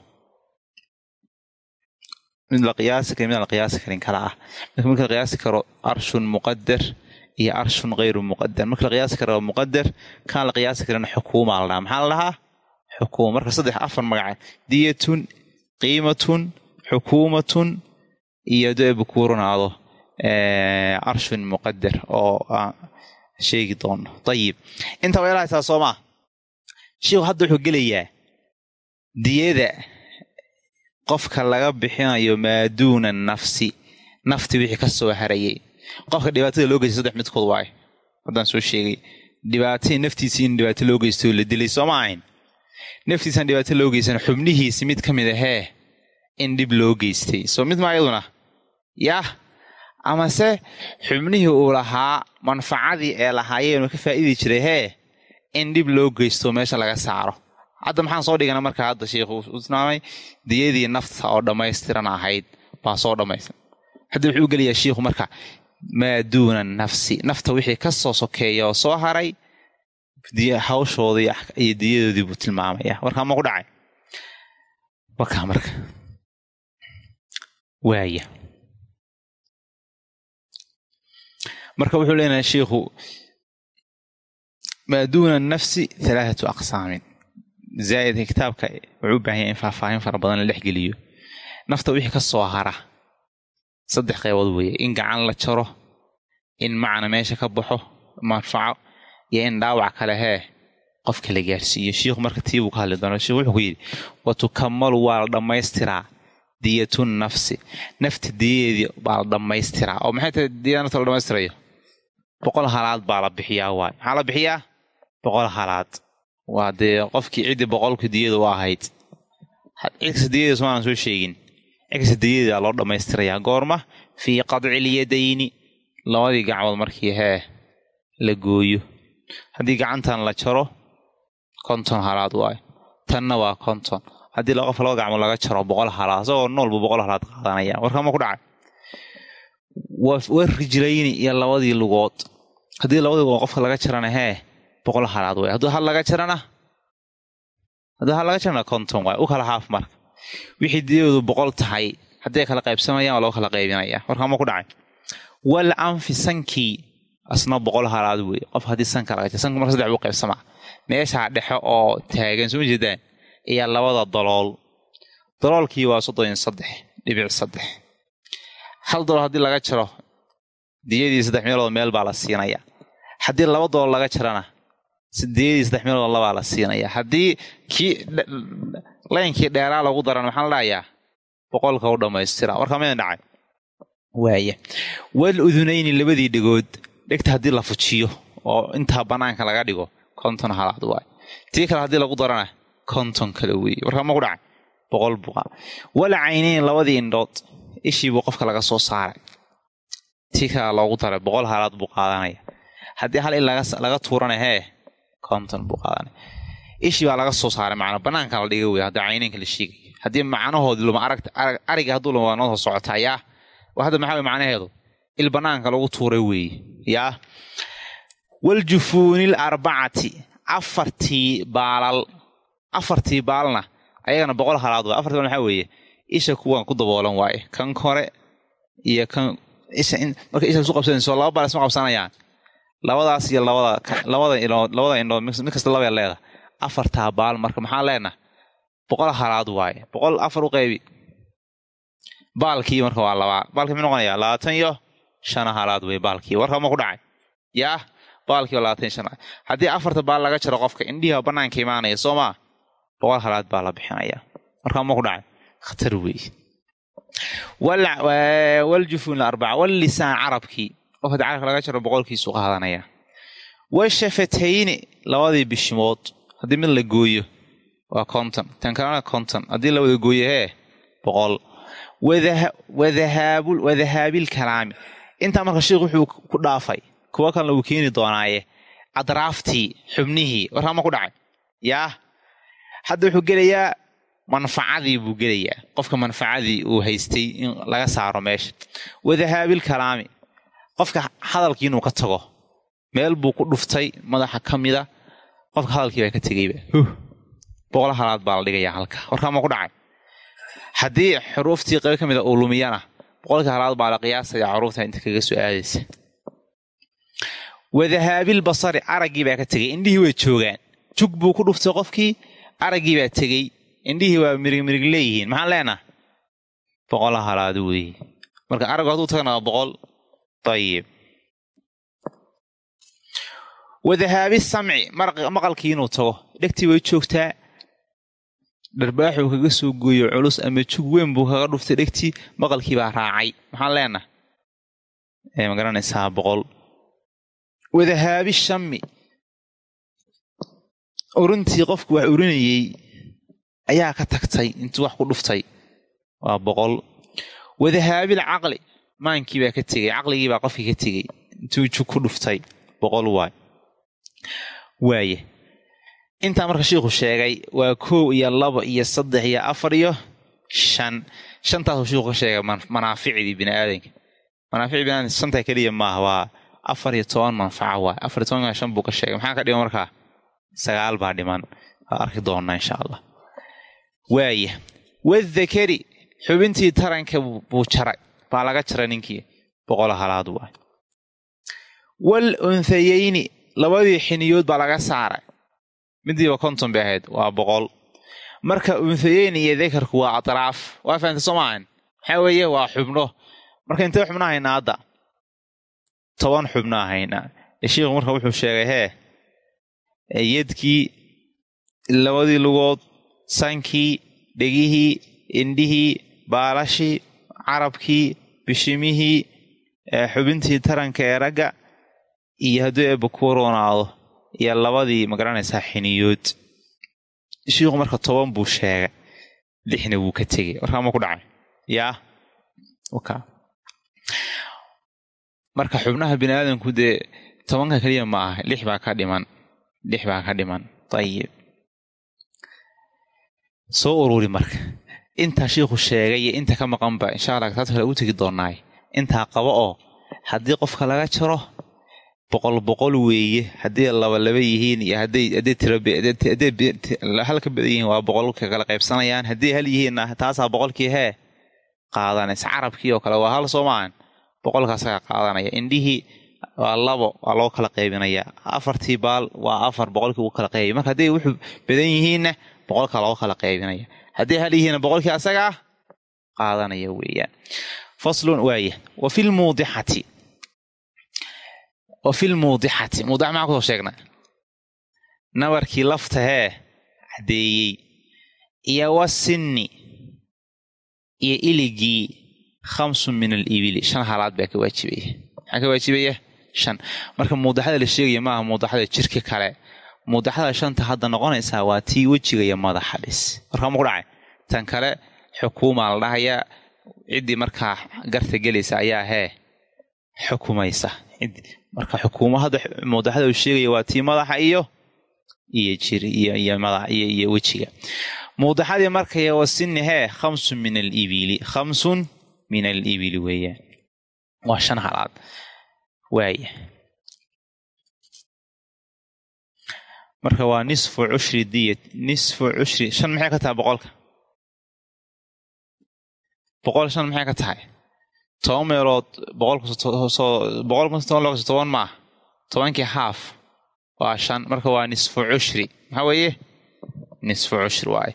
mid la qiyaasi karo mid la qiyaasi karin kala ah. Marka la qiyaasi karo arshun muqadar iyo arshun hayru muqadar marka la qiyaasi karo muqadar kaan la qiyaasi karin xukuuma la dhahaa. Maxaa la dhahaa xukuuma marka saddex afar magaca diyatun qiimatun xukuumatun iyo do bukuuranaado arshun muqadar oo sheegi doono ayib intaa waa ilahaysaa soomaa sheikhu hadda wuxuu gelayaa diyada qofka laga bixinayo maa duuna nafsi nafti wixii ka soo harayay qofka dhibaatada loo geystay saddex midkood waaye haddaan soo sheegay dhibaatay naftiisii in dhibaato loo geystoo la dilay sooma ahayn naftiisaan dhibaato loo geysan xubnihiisi mid ka mid ahee in dhib loo geystay. Soo mid maa iyaduna? Yah amase xubnihii uu lahaa manfacadii ee lahaayeen uu ka faa'idi jiray hee in dhib loo geysto meesha laga saaro. Hadda maxaan soo dhigana marka hadda sheikhu uu tilmaamay diyadii nafta oo dhammaystiran ahayd baa soo dhammaystiran hadda wuxuu u gelayaa shiikhu marka maa duuna nafsi. Nafta wixii ka soo sokeeya oo soo haray hawshoodii iyo diyadoodii buu tilmaamaya warkaa ma ku dhacay? Warkaa marka. Waaya. Marka wuxuu leenahay shiikhu maa duuna nafsi halaathatu aqsaamin. Zaa'idka kitaabka wuxuu baahan yahay in faahfaahin fara badan la dhex geliyo. Nafta wixii ka soo hara saddex qaybood weeye. In gacan la jaro in macna meesha ka baxo manfaco iyo in dhaawac kale hee. Qofka la gaarsiiyo shiikhu marka tii buu ka hadli doona shiikhu wuxuu ku yidhi wa tukamalu waa la dhammaystiraa diyatun nafsi. Nafta diyadeedii baa la dhammaystiraa oo maxay tahay diyada nafta la dhammaystirayo? Boqol halaad baa la bixiyaa waay. Maxaa la bixiyaa? Boqol halaad. Waa dee qofkii ciddii boqolka diyada u ahayd. Cid kasta diyada somaaan soo sheegin. Cid kasta diyada loo dhammaystirayaa. Goorma fii qadcilyadayni labadii gacmood markii hee la gooyo haddii gacantan la jaro konton halaad waay. Tanna waa konton. Haddii qof laba gacmood laga jaro boqol halaad. Isagoo noolbu boqol halaad qaadanaya warkama ku dhacay? Wa rijlayni iyo labadii lugood. Haddii labadii lugood qofka laga jarana hee boqol halaad waay. Hadduu hal laga jarana? Hadduu hal laga jarana konton waay. U kala haaf marka. Wixii diyadoodu boqol tahay hadday kala qaybsamayaan waa loo kala qaybinaya warkama ku dhacay? Wal anfi asna boqol halaad weeye qof haddii sanka meeshaa dhexe oo taagan soo jeedaan? Iyo labada dalool. Daloolkii waa soddon iyo saddex dhibic saddex. Hal dolar haddii laga jaro diyadii saddex meelood meel baa la siinayaa haddii laba dolar laga jarana diyadii saddex meelood labaa la siinayaa haddii kii laynkii dheeraa lagu daran maxaa la dhahayaa boqolka u dhammaystira. Warkaa maydin dhacay? Waaya wal labadii dhegood dhegta haddii la fujiyo oo intaa bannaanka laga dhigo konton halaad waay. Tii kale haddii lagu darana konton kale weeye warkaa ma dhacay? Boqol buqa wal caynayn labadii indhood ishii qofka laga soo saaray. Tii kale loogu daray boqol halaad buu qaadanaya. Haddii hal in laga tuurana hee konton buu qaadanaya. Ishii baa laga soo saaray macnaa bannaanka la dhiga wey haddii caynaynka la sheegay. Haddii macnahoodii luma ariga hadduu luma noo soo hadda maxaa wey macnaheedu il bannaanka lagu tuuray weeye yaa waljufuunil arbacati afartii baalal afartii baalna ayagana boqol halaad waay. Afartii baal maxaa weeye isha kuwan ku daboolan waaye kan kore iyo kan marka isha isu qabsanayso laba baal isma qabsanayaan labadaas iyo labada labada indhood labada indhood mid kasta labay leeda. Afartaa baal marka maxaan leenaha boqol halaad waaye boqol afar u qaybi. Baalkii marka waa labaa. Baalkii muxuu noqonayaa labaatan iyo shan halaad wey baalkii warkaa ma ku dhacay. Yaa baalkii labaatan shan haddii afarta baal laga jaro qofka indhihiba bannaanka imaanaya soo maa boqol halaad baa la bixinaya. Warkaa ma ku dhacay. Khatar weeye waljufun arbaca wallisaan carabkii qof haddii carabka laga jaro boqolkiisu qaadanaya washafatayni labadii bishimood haddii mid la gooyo waa konton. Tan kalena konton. Haddii la wada gooyo hee boqol. Wadahaabil kalaami intaa marka sheikh wuxuu ku dhaafay kuwo kalena wuu keeni doonaaye adraaftii xubnihii warkaa ma ku dhacay? Yaa hadda wuxuu gelayaa manfacadii buu gelayaa. Qofka manfacadii uu haystay in laga saaro meesha. Wadahaabil kalaami. Qofka hadalkii inuu ka tago meel buu ku dhuftay madaxa ka mida qofka hadalkii baa ka tegeyba boqol halaad baa la dhigayaa halka. Warkaa ma ku dhacay? Haddii xuruuftii qayb ka mida uu lumiyana boqolkii halaad baa la qiyaasaya xuruufta inta kaga soo aadaysa wadahaabil basari araggii baa ka tegey indhihii way joogaan jug buu ku dhuftay qofkii araggii baa tegey indhihii waa mirig mirig leeyihiin maxaan leenaha boqol halaad weeye marka araggu hadduu tagana waa boqol dayib wadahaabi samci maqalkii inuu tago dhegtii way joogtaa dharbaaxuu kaga soo gooyo culus ama jug weyn buu kaga dhuftay dhegtii maqalkii baa raacay. Maxaan leenaha ma garanaysaa boqol. Wadahaabi shami urintii qofku wax urinayey ayaa ka tagtay intuu wax ku dhuftay. Waa boqol. Wadahaabil caqli maankii baa ka tegey caqligii baa qofkii ka tegey intuu jug ku dhuftay boqol waay. Waaye intaa marka shiikhu sheegay waa kow iyo laba iyo saddex iyo afar iyo shan. Shantaasuu shiikhu ka sheegay manaaficdii biniaadanka. Manaaficdii biniadanka shantaa keliya maaha waa afar iyo toban manfaca waay. Afar iyo tobanka shan buu ka sheegay. Maxaa ka dhiman markaa? Sagaal baa dhiman. Waa arki doonnaa insha allah. Waaya wadakari xubintii taranka buu jaray. Baa laga jaray ninkii boqol halaad waay. Wal unthayeyni labadii xiniyood baa laga saaray midiiba konton bay ahayd waa boqol. Marka unthayeyni iyo dakarku waa atraaf waa fahamta soo maahan. Maxaa weeye? Waa xubno. Marka intee xubno haynaa hadda? Toban xubnaa haynaa sheikhu marka wuxuu sheegay hee yadkii labadii lugood sankii dhegihii indhihii baalashii carabkii bishimihii xubintii taranka ee ragga iyo hadduu eebba ku roonaado iyo labadii ma garanaysaa xiniyood. Shiikhu marka toban buu sheegay lixna wuu ka tegay. Warkaa ma ku dhacay? Yaa marka xubnaha bini aadamku dee tobanka keliya ma aha lix baa ka dhiman. Lix baa ka dhiman. Ayib soo ururi marka. Intaa shiikhu sheegay iyo inta ka maqanba insha allah kitaabta kale ugu tegi doonaay intaa qaba oo haddii qofka laga jaro boqol boqol weeye. Haddii laba laba yihiin iyo hadday tirahal ka badan yihiin waa boqolka kala qaybsanayaan. Haddii hal yihiinna taasaa boqolkii hee qaadanaysa carabkii oo kale. Waa hal soo maahan boqolkaasaga qaadanaya indhihii waa labo waa loo kala qaybinayaa. Afartii baal waa afar boqolkii u kala qaybiy marka hadday wuxuu badan yihiinna boqolkaa loo kala qaybinaya haddii hal yihiinna boqolkii asagaa qaadanaya weeyaan. Faslun waaya wa fi lmuudixati wa fi lmuudixati muudixa maxaa ku soo sheegnay nabarkii laftahee caddeeyey iyo wasinni iyo iligii khamsun min alibili shan halaad baa ka waajibaya. Maxaa ka waajibaya? Shan. Marka muudaxada la sheegaya maaha muudaxada jirka kale muudaxada shanta hadda noqonaysaa waa tii wejiga iyo madaxa dhis. Markaa maku dhacay tan kale xukuumaa la dhahayaa ciddii markaa garta gelaysa ayaa hee xukumaysa marka xukuuma hadda uu sheegaya waa tii madaxa iyo iyo jir iyo wejiga. Muudaxadii markay wasini hee khamsun min alibili khamsun min alibili weeyaan. Waa shan halaad. Waaya marka waa nisfu cushri diyat nisfu cushri shan maxay ka tahay boqolka? Boqol shan maxay ka tahay toban meelood toban loo toban maaha tobankii haaf waa shan marka waa nisfu cushri. Maxaa weeye? Nisfu cushri waaye.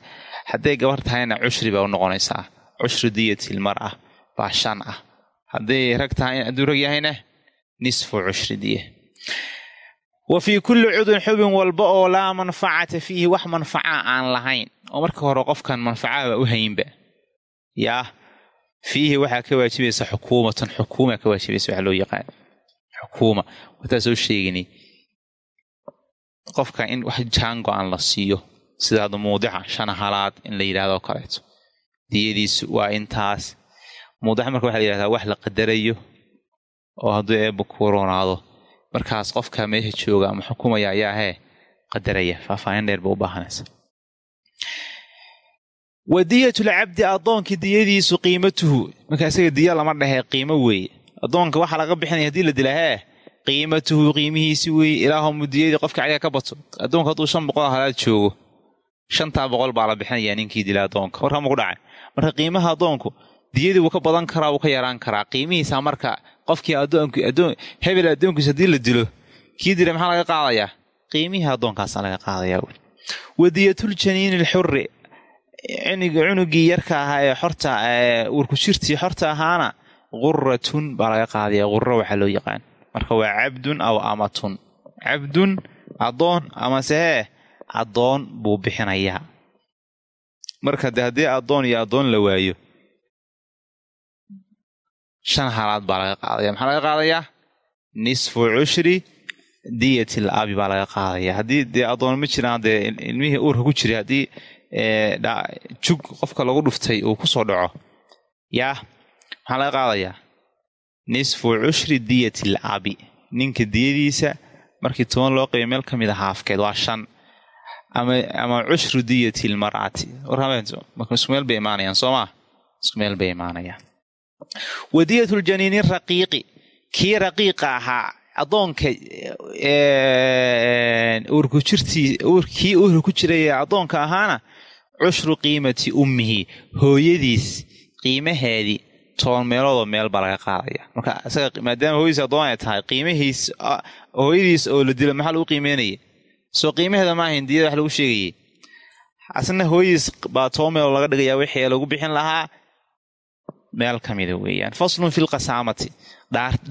Hadday gabar tahayna cushri baa u noqonaysaa. Cushru diyatil mar'a. Baa shan ah. Hadday rag tahay hadduu rag yahayna nisfu cushri diya wa fii kulli cudun xubin walba oo laa manfacata fiihi wax manfaca aan lahayn. Oo marka hore qofkan manfacaba u haynba yaa fiihi waxaa ka waajibaysa xukuumatan xukuuma ka waajibaysa waxa loo yaqaan. Xukuuma. Wataa soo sheegini qofka in wax jaango aan la siiyo sidaada muudica shan halaad in la yidhahdo kaleeto. Diyadiisu waa intaas. Muudica marka waxa la yidhahdaa wax la qadarayo oo hadduu eebba ku roonaado markaas qofka meesha jooga ama xukumaya ayaa hee qadaraya. Faahfaahin dheer ba u baahanaysa wa diyatulcabdi addoonkii diyadiisu qiimatuhu. Marka isaga diya lama dhahee qiimo weeye addoonka waxaa laga bixinaya haddii la dila hee qiimatuhu qiimihiisi weeye ilaahuma diyadii qofka caliga ka bato. Addoonku hadduu shan boqol halaad joogo shantaa boqol baa la bixinayaa ninkii dila addoonka warkaa ma ku dhacay. Marka qiimaha addoonku diyadii wuu ka badan karaa wuu ka yaraan karaa. Qiimihiisa marka qofkii hebel addoonkiisa haddii la dilo kii dila maxaa laga qaadayaa? Qiimihii addoonkaasa laga qaadayaa wadiyatuljaniini lxuri cunugii yarka ahaa ee xorta warku jirtii xorta ahaana quratun baa laga qaadaya qura waxaa loo yaqaan. Marka waa cabdun aw amatun. Cabdun addoon amase hee addoon buu bixinayaa. Marka de haddii addoon iyo addoon la waayo shan halaad baa laga qaadaya maxaa laga qaadayaa? Nisfu cushri diyatil abi baa laga qaadaya haddii dee addoon ma jiraan dee ilmihii uurka ku jiray haddii jug qofka lagu dhuftay uu ku soo dhaco. Yaa maxaa laga qaadayaa nisfu cushri diyatil abi. Ninka diyadiisa markii toban loo qabiyo meel ka mid a haafkeed waa shan. Ama cushru diyati lmar'ati isku meel bay imaanayaan soo maa isku meel bay imaanayaan. Wadiyatuljaniini raqiiqi. Kii raqiiqa ahaa addoonka kii uurka ku jiray ee addoonka ahaana cushru qiimati ummihi hooyadiis qiimaheedii toban meeloodoo meel baa laga qaadaya marka isaga maadaama hooyadiis addoon ay tahay qiimihiis hooyadiis oo la dilo maxaa lagu qiimeynaya soo qiimaheeda maahayn diyada wax lagu sheegayay asna hooyadiis baa toban meeloo laga dhigayaa wixii lagu bixin lahaa meel ka mida weeyaan faslun fi lqasaamati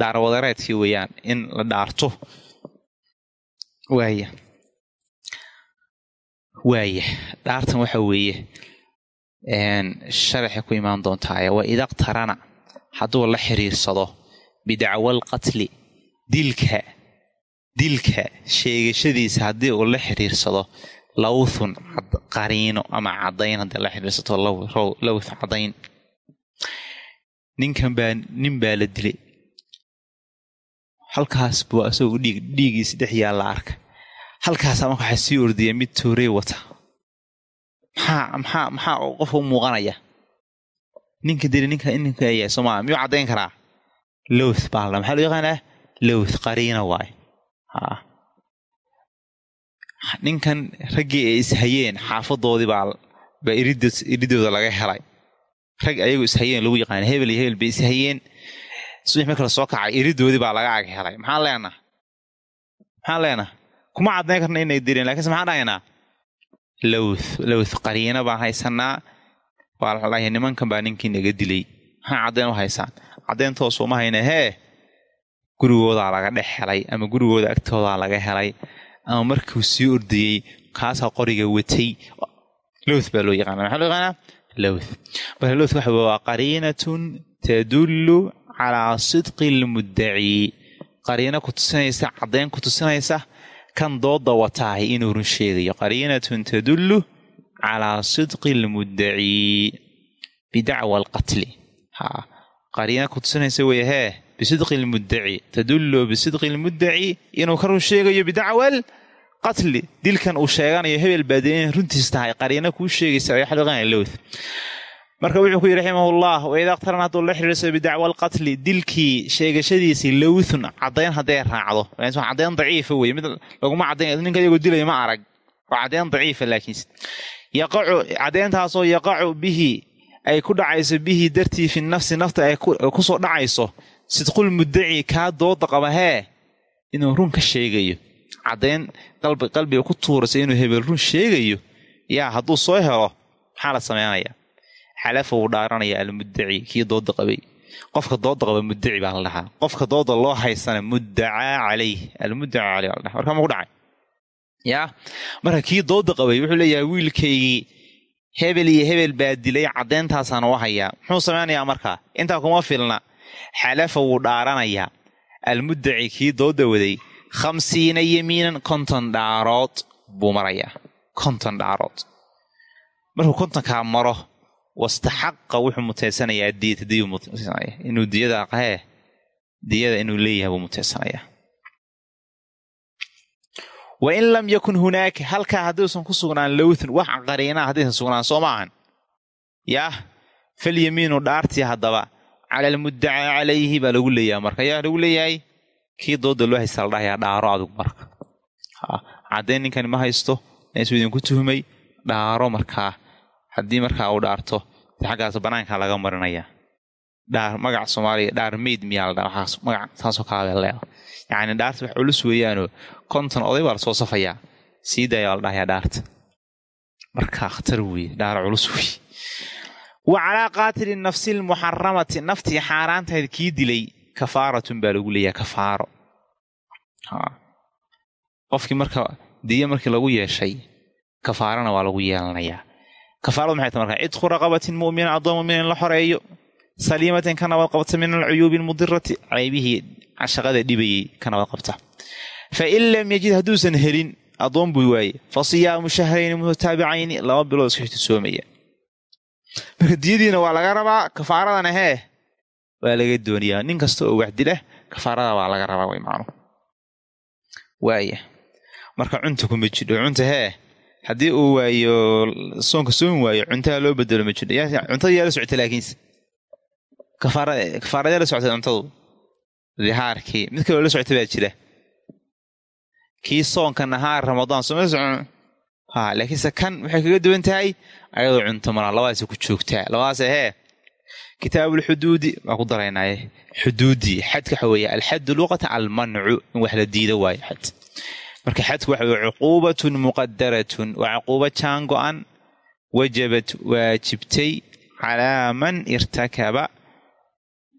dhaarwadareedkii weeyaan in la dhaarto waaya waaya dhaartan waxa weeye sharaxay ku imaan doontaaye wa idaqtarana hadduu la xiriirsado bidacwal qatli dilka dilka sheegashadiisa haddii uu la xiriirsado lawthun qariino ama caddayn haddii la xiriirsato lawth caddayn. Ninkan baa nin baa la dilay. Halkaas buu asagoo dhiig dhiigiisi dhex yaalla arka halkaasaa marka waxaa sii ordaya mid toorey wata. Maxaa maxaa qofka u muuqanaya? Ninka dili ninka ninka ayaa soomaa miyuu caddayn karaa? Lowth baa la maxaa loo yaqaanaa? Lowth qariina waaye. Ninkan raggii ay ishayeen xaafadoodii baa baa iridood iridooda laga helay. Rag ayagu ishayeen lagu yaqaana hebel iyo hebel bay ishayeen subax marka la soo kacay iridoodii baa laga ag helay. Maxaan leenaha maxaan leenaha kuma caddayn karna inay dileen lakiinse maxaan dhahaynaa lowth lowth qariina baan haysanaa waa la nimankan baa ninkii naga dilay. Maxaa caddeyn u haysaan. Caddeyntoosuma hayna hee gurigoodaa laga dhex helay ama gurigooda agtoodaa laga helay ama markuu sii ordayey kaasaa qoriga watay. Lowth baa loo yaqaana maxaa loo yaqaanaa? Lowth marka lowth waxa waa qariinatun tadullu calaa sidqi lmuddaci. Qariino ku tusinaysa caddeyn ku tusinaysa kan dooda wataahay inuu run sheegayo qariinatun tadullu calaa sidqi lmuddaci bidacwa alqatli ha qariina ku tusinaysa wey hee bisidqi lmuddaci tadullu bisidqi lmuddaci inuu ka run sheegayo bidacwa alqatli dilkan uu sheeganayo hebel baadee inay runtiis tahay. Qariina kuu sheegaysa ayaa xaliqana lowth marka wuxuu ku yidhi raximahullah waidaa qtaran la xiriirsa bidacwa alqatli. Dilkii sheegashadiisii lowthun caddayn hadday raacdo. Caddayn daciifa wey mid laguma caddayn ninka iyagoo dilaya ma arag. Waa caddayn daciifa laakiinse yaqacu caddayntaasoo yaqacu bihi ay ku dhacayso bihi dartii fi nafsi nafta ay ku soo dhacayso. Sidqul muddaci kaa dooda qaba hee? Inuu run ka sheegayo. Caddayn qalbiga ku tuuraysa inuu hebel run sheegayo. Yaa hadduu soo helo maxaa la samaynayaa xalafa wuu dhaaranaya almuddaci kii dooda qabay. Qofka dooda qaba muddaci baa la dhahaa qofka dooda loo haysana muddacaa calayh almuddaca caleyh baa la dhaha warkaa ma ku dhacay? Yaa marka kii dooda qabay wuxuu leeyahay wiilkaygii hebel iyo hebel baa dilay caddeyntaasaan u hayaa. Muxuu samaynayaa markaa intaa kuma filna. Xalafa wuu dhaaranayaa almuddaci kii dooda waday khamsiina yemiinan konton dhaarood buu marayaa. Konton dhaarood. Markuu kontonkaa maro wastaxaqa wuxuu muteysanayaa diyata diyu muteysanaya inuu diyada aqahee diyada inuu leeyahay buu muteysanayaa wa in lam yakun hunaaka halkaa hadduusan ku sugnaan lowthun wax qariinaa haddaysan sugnaan soo maahan yaah falyamiinu dhaartii haddaba cala almuddacaa calayhi baa lagu leeyahay marka yaa lagu leeyahay kii dooda loo haysta la dhahayaa dhaaro adigu marka caddayn ninkani ma haysto inasuu idinku tuhmay dhaaro markaa haddii markaa uu dhaarto xaggaas banaankaa laga marinayaa dhaar magaca soomaaliya dhaar mayd miyaa la dhaa magac saasoo kala leeda yacni dhaarta wax culus weeyaanoo konton oday baa la soo safayaa sii daaya baa la dhahayaa dhaarta. Markaa khatar weeye dhaar culus weeye. Wa calaa qaatili nafsi lmuxaramati naftii xaaraantahayd kii dilay kafaaratun baa lagu leeyahay kafaaro. Qofkii marka diya markii lagu yeeshay kafaarana waa lagu yeelanayaa kafaaradu maxay tahay markaa cidqu raqabatin mu'mina addoon mu'mina in la xoreeyo saliimatin ka nabad qabta min alcuyuubi almudirati ceybihii shaqada dhibayey ka nabad qabta fa in lam yajid hadduusan helin addoon buu waaye fa siyaamu shahrayni mutataabicayni laba bilood isku xigta soomaya marka diyadiina waa laga rabaa kafaaradana hee waa laga dooniyaa nin kasta oo wax dila kafaarada waa laga rabaa haddii uu waayo soonka soomi waayo cuntaha loo bedelo ma jidho cuntada yaa la socota laakiinse. Kafaarayaa la soctay cuntadu. Dihaarkii mid kaloo la socta baa jira. Kii soonka nahaar ramadaan sooma socon. Ha laakiinse kan waxay kaga duwan tahay ayadoo cunto malaa labadaasi ku joogtaa labadaas hee. Kitaabulxuduudi baa ku daraynaaye. Xuduudii xadka waxa weeye alxaddu luqata almancu in wax la diido waayo xad marka xadku waxa weye cuquubatun muqadaratun waa cuquuba jaan go-an wajabat waajibtay calaa man irtakaba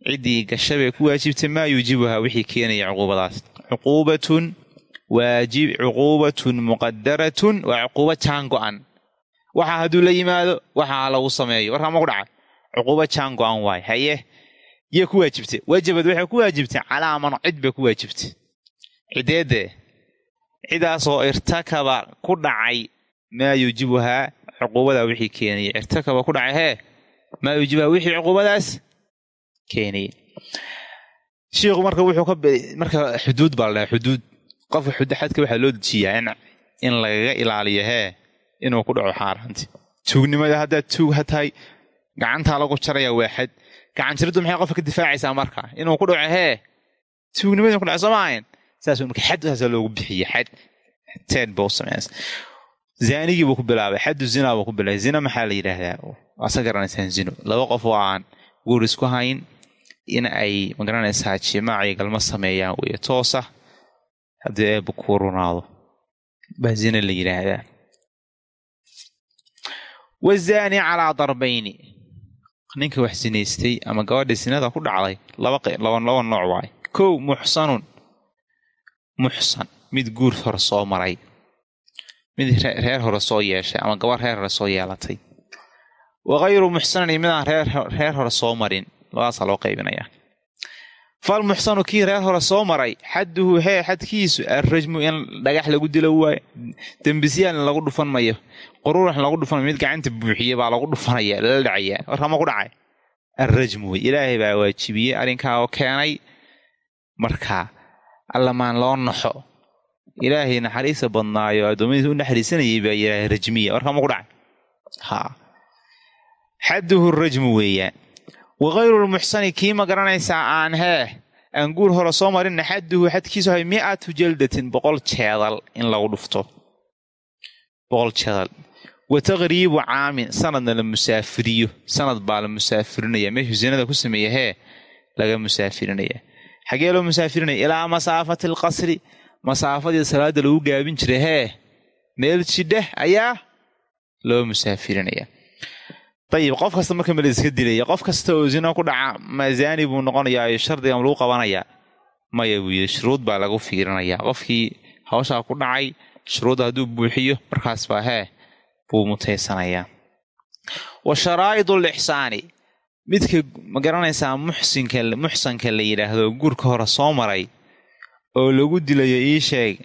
ciddii gashabay ku waajibtay maa yuujibuhaa wixii keenaya cuquubadaas. Cuquubatun waajib cuquubatun muqadaratun waa cuquuba jaan go-an waxaa hadduu la yimaado waxaa lagu sameeyo. Warkaa ma ku dhaca cuquuba jaan go-an waay haye. Yay ku waajibtay. Wajabad waxay ku waajibtay calaa man cid bay ku waajibtay. Cideedee cidaasoo irtakaba ku dhacay maa yuujibuhaa cuquubadaa wixii keenaya irtakaba ku dhacay hee? Maa yuujibuhaa wixii cuquubadaas keenaya shiikhu marka wuxuu ka marka xuduud baa la xuduud. Qofka xadka waxaa loo dejiyaa in lagaga ilaaliyo hee? Inuu ku dhaco xaaraanti. Tuugnimada haddaad tuug ha tahay gacantaa lagu jaraya waa xad. Gacan jiriddu maxay qofka ka difaacaysaa marka? Inuu ku dhaco hee? Tuugnimada ku dhaco soo maahayn saas marka xad saasa loogu bixiye xad teed buu sameys zaanigii buu ku bilaabay xaddu zinaa buu ku bilaabay zina maxaa la yidhaahdaa waasa garanaysaan zino laba qof oo aan guur isku hayn in ay ma garanaysaa jimaac iyo galmo sameeyaan weeye toosa haddii eebba kuu runaado baa zina la yidhaahdaa wazaani calaa darbayni ninka wax sinaystay ama gabadha sinada ku dhacday laba nooc waay kow muxsanun muxsan mid guur hore soo maray mid reer hore soo yeeshay ama gabar reer hore soo yeelatay. Wa hayru muxsanin iyo midaan reer hore soo marin. Labadaasaa loo qaybinayaa fal muxsanu kii reer hore soo maray xadduhu hee xadkiisu arrajmu in dhagax lagu dilo waayo dembisyaal lagu dhufan mayo quruurax lagu dhufan mid gacanta buuxiye baa lagu dhufanaya lala dhacayaa warkama ku dhacay. Arrajmu ilaahay baa waajibiyey arrinkaa oo keenay. Markaa allamaan loo naxo. Ilaahay naxariisa badnaayo addoommadiisa u naxariisanayay baa yidhaahay rajmiya. Warkama ku dhacay? Ha. Xadduhu rajmu weeyaan. Wa hayrulmuxsani kii ma garanaysaa aan hee aan guur hore soo marinna xadduhu xadkiisu hay mi'atu jaldatin boqol jeedal in lagu dhufto. Boqol jeedal. Wa taqriibu caamin sanadna la musaafiriyo. Sanad baa la musaafirinaya meeshuu zinada ku sameeya hee laga musaafirinaya xagee loo musaafirinaya ilaa masaafati alqasri masaafadii salaada lagu gaabin jiray hee meel jidheh ayaa loo musaafirinaya ayib qof kasta marka mala iska dilaya qof kasta oo zino ku dhaca mazaani buu noqonayaa shardiga lagu qabanayaa maya buu yidhi shuruud baa lagu fiirinayaa. Qofkii hawshaa ku dhacay shuruudda hadduu buuxiyo markaas baa hee buu mutaysanayaa. Wa sharaa'id lixsaani midka ma garanaysaa muxsinka muxsanka la yidhaahdo guurka hore soo maray oo lagu dilayo ii sheeg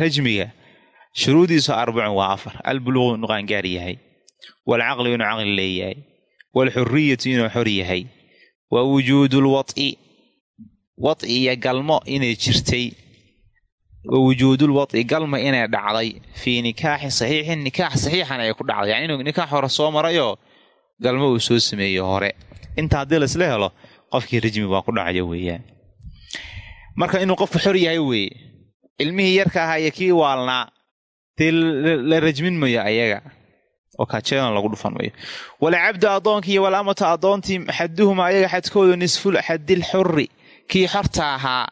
rajmiga shuruudiisu arbacun waa afar. Albuluuqu inuu qaangaar yahay waalcaqlu inuu caqli leeyahay waalxuriyatu inuu xor yahay wa wujuudu lwad'i wad'i iyo galmo inay jirtay wa wujuudulwad'i galma inay dhacday fii nikaaxin saxiixin nikaax saxiixan ay ku dhacday. Yani inuu nikaax hore soo marayoo galmo uu soo sameeyey hore. Inta haddii laisla helo qofkii rajmi baa ku dhacayo weeyaan. Marka inuu qofku xor yahay weeye ilmihii yarka ahaa iyo kii waalnaa dee la rajmin mayo ayaga oo kaajeedan lagu dhufan mayo walcabdu addoonkii iyo walamatu addoontii xaduhuma ayaga xadkooda nisful axadil xuri kii xorta ahaa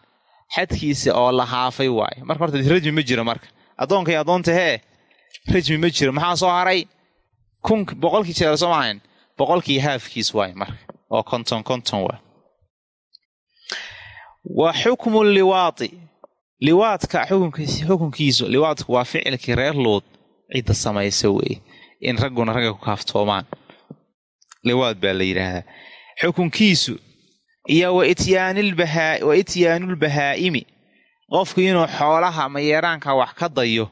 xadkiisa oo la haafay waaye. Marka horta rajmi ma jiro marka. Addoonka iyo addoonta hee rajmi ma jiro. Maxaa soo haray? Kun boqolkii jeer soo maahayn boqolkii haafkiis waaye marka. Oo konton konton waa wa xukmu liwaadi. Liwaadka xukunkiisu liwaadku waa ficilkii reer luud. Cidda samaysa weeye in ragguna ragga ku kaaftoomaan. Liwaad baa la yidhaahdaa. Xukunkiisu iyo wa ityaanulbahaa'imi qofku inuu xoolaha mayeeraanka wax ka dayo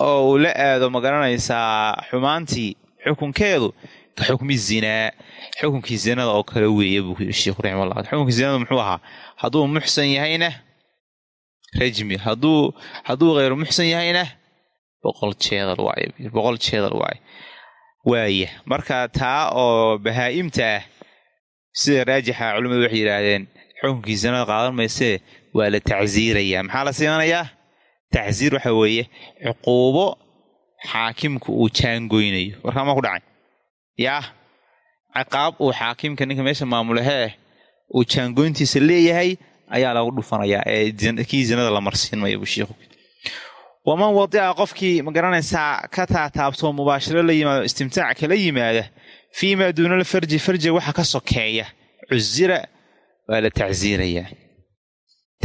oo uu la aado ma garanaysaa xumaantii xukunkeedu ka xukmi zinaa xukunkii zinada oo kale weeye buu yidhi sheikhu raximahullah xukunkii zinada muxuu ahaa hadduu muxsan yahayna rajmi hadduu hadduu khayru muxsan yahayna boqol jeedal waaye boqol jeedal waaye waaya marka taa oo bahaa'imta ah sida raajixa culimmadu waxay yidhaahdeen xukunkii zinada qaadan maysee waa la tacsiirayaa maxaa la siimanayaa tacsiir waxa weeye cuquubo xaakimku uu jaangoynayo warkaama ku dhacay? Yaa ciqaab uu xaakimka ninka meesha maamulahee uu jaangoyntiisa leeyahay ayaa lagu dhufanayaa ee kii zinada la marsiin maya buu shiiku waman wadica qofkii ma garanaysaa ka taataabtoo mubaashiro la yimaado istimtaac kala yimaada fii maa duuna alfarji farjiga waxa ka sokeeya cusira waa la tacsiirayaa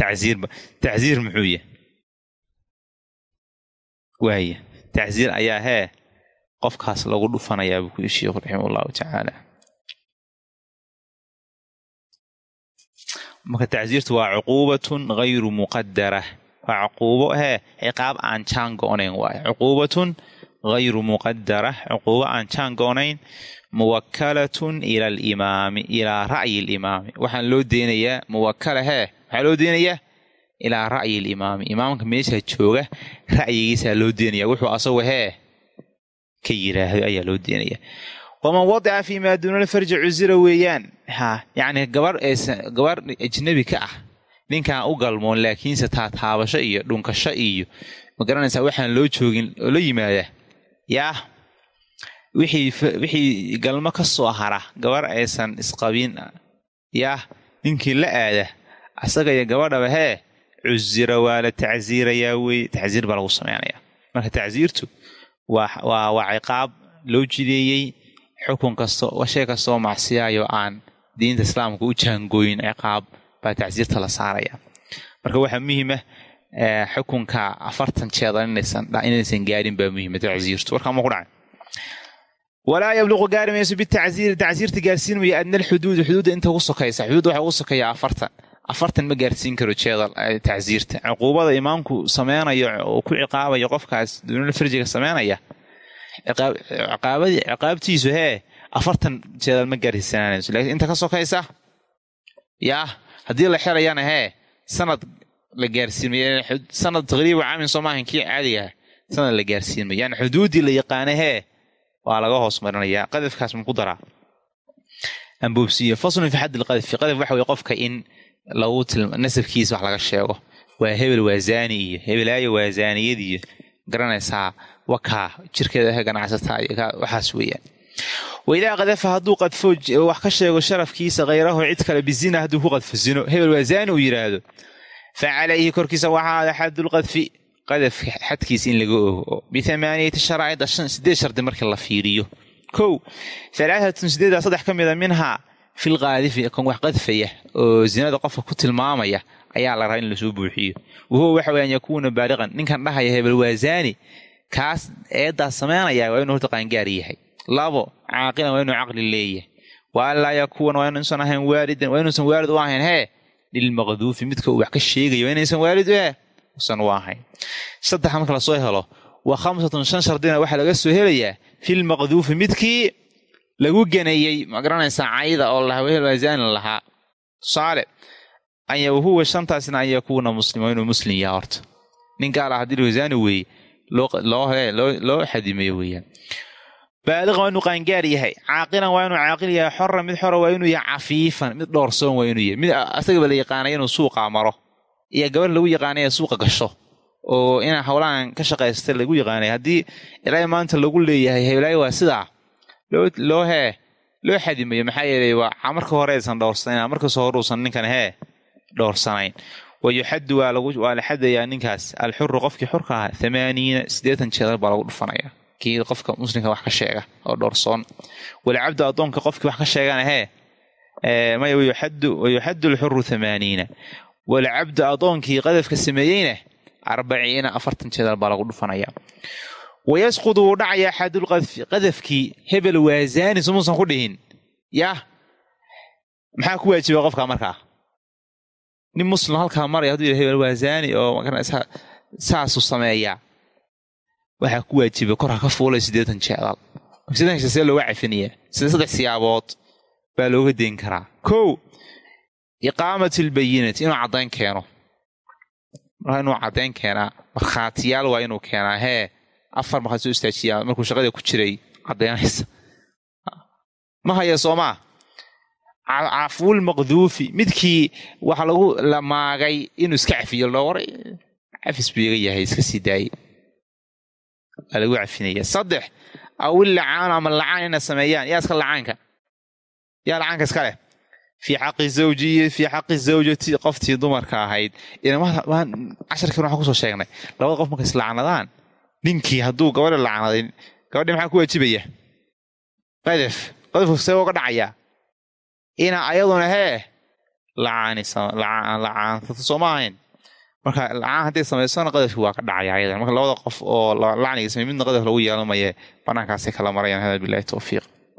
tacsiirba tacsiir muxuu yahay? Waaya tacsiir ayaa hee qofkaas lagu dhufanayaa buu ku yii sheikhu raximah allahu tacaala marka tacsiirtu waa cuquubatun hayru muqadara waa cuquubo hee ciqaab aan jaan go-nayn cuquubatun hayru muqadara cuquubo aan jaan go-nayn muwakalatun ila alimaami ilaa ra'yi alimaami waxaan loo deynayaa muwakala hee waxaa loo deynayaa ilaa ra'yi alimaami imaamka meesha jooga ra'yigiisaa loo deynaya wuxuu asagu hee ka yiraahdo ayaa loo deynaya waman wadica fii maa duuna alfarji cusira weeyaan. Ha yacni gabar ajnabi ka ah. Ninkaan u galmoon laakiinse taataabasho iyo dhunkasho iyo ma garanaysaa waxaan loo joogin oo la yimaada. Yaa wixii wixii galmo ka soo hara gabar aysan isqabin. Yaa ninkii la aada asaga iyo gabadhaba hee cusira waa la tacsiirayaa weye tacsiir baa lagu samaynayaa marka tacsiirtu waa ciqaab loo jideeyey xukun kasto shay kastoo macsiyaayo aan diinta islaamka u jaangooyin ciqaab baa tacsiirta la saaraya marka waxaa muhiima xukunka afartan jeeda inaysan gaarin baa muhiima tacsiirtu warkaa ma ku dhacay walaa yabluqu gaari mayso bitacziiri tacsiirta gaarsiin maya adna alxuduudi xuduudda inta ugu sokaysa xuduudda waxaa ugu sokeeya afartan afartan ma gaarsiin karo jeedal tacsiirta cuquubada imaamku sameynayo oo ku ciqaabayo qofkaas duunal farjiga sameynaya. Ciqaabtiisu hee afartan jeedal ma gaarsiisanaanayso lakiin inta ka sokaysa yaa haddii la xirayana hee sanad la gaarsiinmay sanad taqriiba caamin soo maahan kii caadiga ah sanad la gaarsiinmay yani xuduuddii la yaqaana hee waa laga hoos marinayaa qadafkaas ma ku daraa. Amboobsiyo faslun fi xadd lqadfi qadaf waxa wey qofka in lagu nasabkiisa wax laga sheego. Waa hebel waa zaani iyo hebelaayo waa iyo garanaysaa wakaa jirkeeda ganacsataa waxaas weeyaan. Waidaa qadafa hadduu qadfo wax ka sheego sharafkiisa khayrahu cid kale bizina hadduu ku qadfo zino. Hebel waa uu yidhaahdo fa calayhi korkiisa waxaa xaddulqadfi qadafka xadkiisa in laga ogo biamaaniyati sharaa'ida sideed shardi markii la fiiriyo. Kow alaaatun sideedaa saddex ka mida minhaa filqaadifi kan wax qadfaya oo zinada qofka ku tilmaamaya ayaa la rabaa in la soo buuxiyo wahuwa waxa weya an yakuuna baaliqan ninkan dhahaya hebel waazaani kaas eedaas samaynaya waa inuu horta qaangaar yahay labo caaqilan waa inuu caqli leeyahay wa an laa yakuuna waa inuusan ahayn waalidan waa inuusan waalid u ahayn hee lilmaqduufi midka uu wax ka sheegayo waa inaysan waalid eh usan u ahayn saddexa marka la soo helo wa khamsatun shan shardina waxaa laga soo helayaa filmaqduufi midkii lagu ganeeyey ma garanaysaa cayda oo lahawhelwazaani lahaa. Tusaale huwa shantaasna an yakuuna muslima inuu muslim yaha horta. Nin gaal ah haddii wazaani weeye loo xadimeeyo weeyaan. Baaliqan waa inuu qaangaar yahay caaqilan waa inuu caaqil yahay xora mid xora waa inuu yahay cafiifan mid dhoorsoon waa inuu yahay. Mid asagaba la yaqaanay inuu suuqa maro. Iyo gabar lagu yaqaanay suuqa gasho oo inaa howlahan ka shaqaysta lagu yaqaanay haddii ilaa maanta lagu leeyahay heblaayo waa sidaa loo hee loo xadimayo maxaa yeelay waa marka hore aysan dhowrsanayn markasoo hore ninkan hee dhowrsanayn. Wayuxaddu waa la xadayaa ninkaas alxuru qofkii xurka ahaa amaaniina siddeetan jeedal baa lagu dhufanaya. Kii qofka muslimka wax ka sheega oo dhowrsoon. Walcabdu addoonka qofkii wax ka sheegana hee maya wayuxaddu alxuru amaaniina walcabdu addoonkii qadafka sameeyeyna arbaciina afartan jeedal baa lagu dhufanaya wayasqudu wuu dhacayaa xadulqadfi qadafkii hebel waazaani sumuusan ku dhihin yah maxaa ku waajiba qofka markaa nin muslim halkaa maraya haduu yidha hebel waazaani oo saasuu sameeyaa waxaa ku waajiba kor ha ka fuulay siddeetan jeedal siddeetan jeedal see looga cafinayaa saddex siyaabood baa looga deyn karaa kow iqaamat albayinati inuu caddayn keeno inuu caddayn keenaa markhaatiyaal waa inuu keenaa hee afar markhaati soo markuu shaqada ku jiray caddaynaysa ma haya soomaa cafuul maqduufi. Midkii waxa lagu lamaagay inuu iska cafiyo loo waray? Cafis buu iga yahay iska sii daayey waa lagu cafinaya. Saddex awil lacaan ama lacaan inay sameeyaan. Yaa iska lacaanka yaa lacaanka iska leh? Fii xaqi zawjiyi fii xaqi zawjati qoftii dumarka ahayd. Casharkan waxaan ku soo sheegnay. Labada qof marka islacnadaan ninkii hadduu gabadha lacnaday gabadhi maxaa ku waajibaya? Qadaf qadafku see uga dhacayaa ina ayaduna hee lacaansato sooma ahayn marka lacaan hadday samaysona qadafki waa ka dhacaya ayadan. Marka labada qof oo lacniga samey midna qadaf lagu yeelamaye banaankaasay kala marayaan. Hada bilahi towfiiq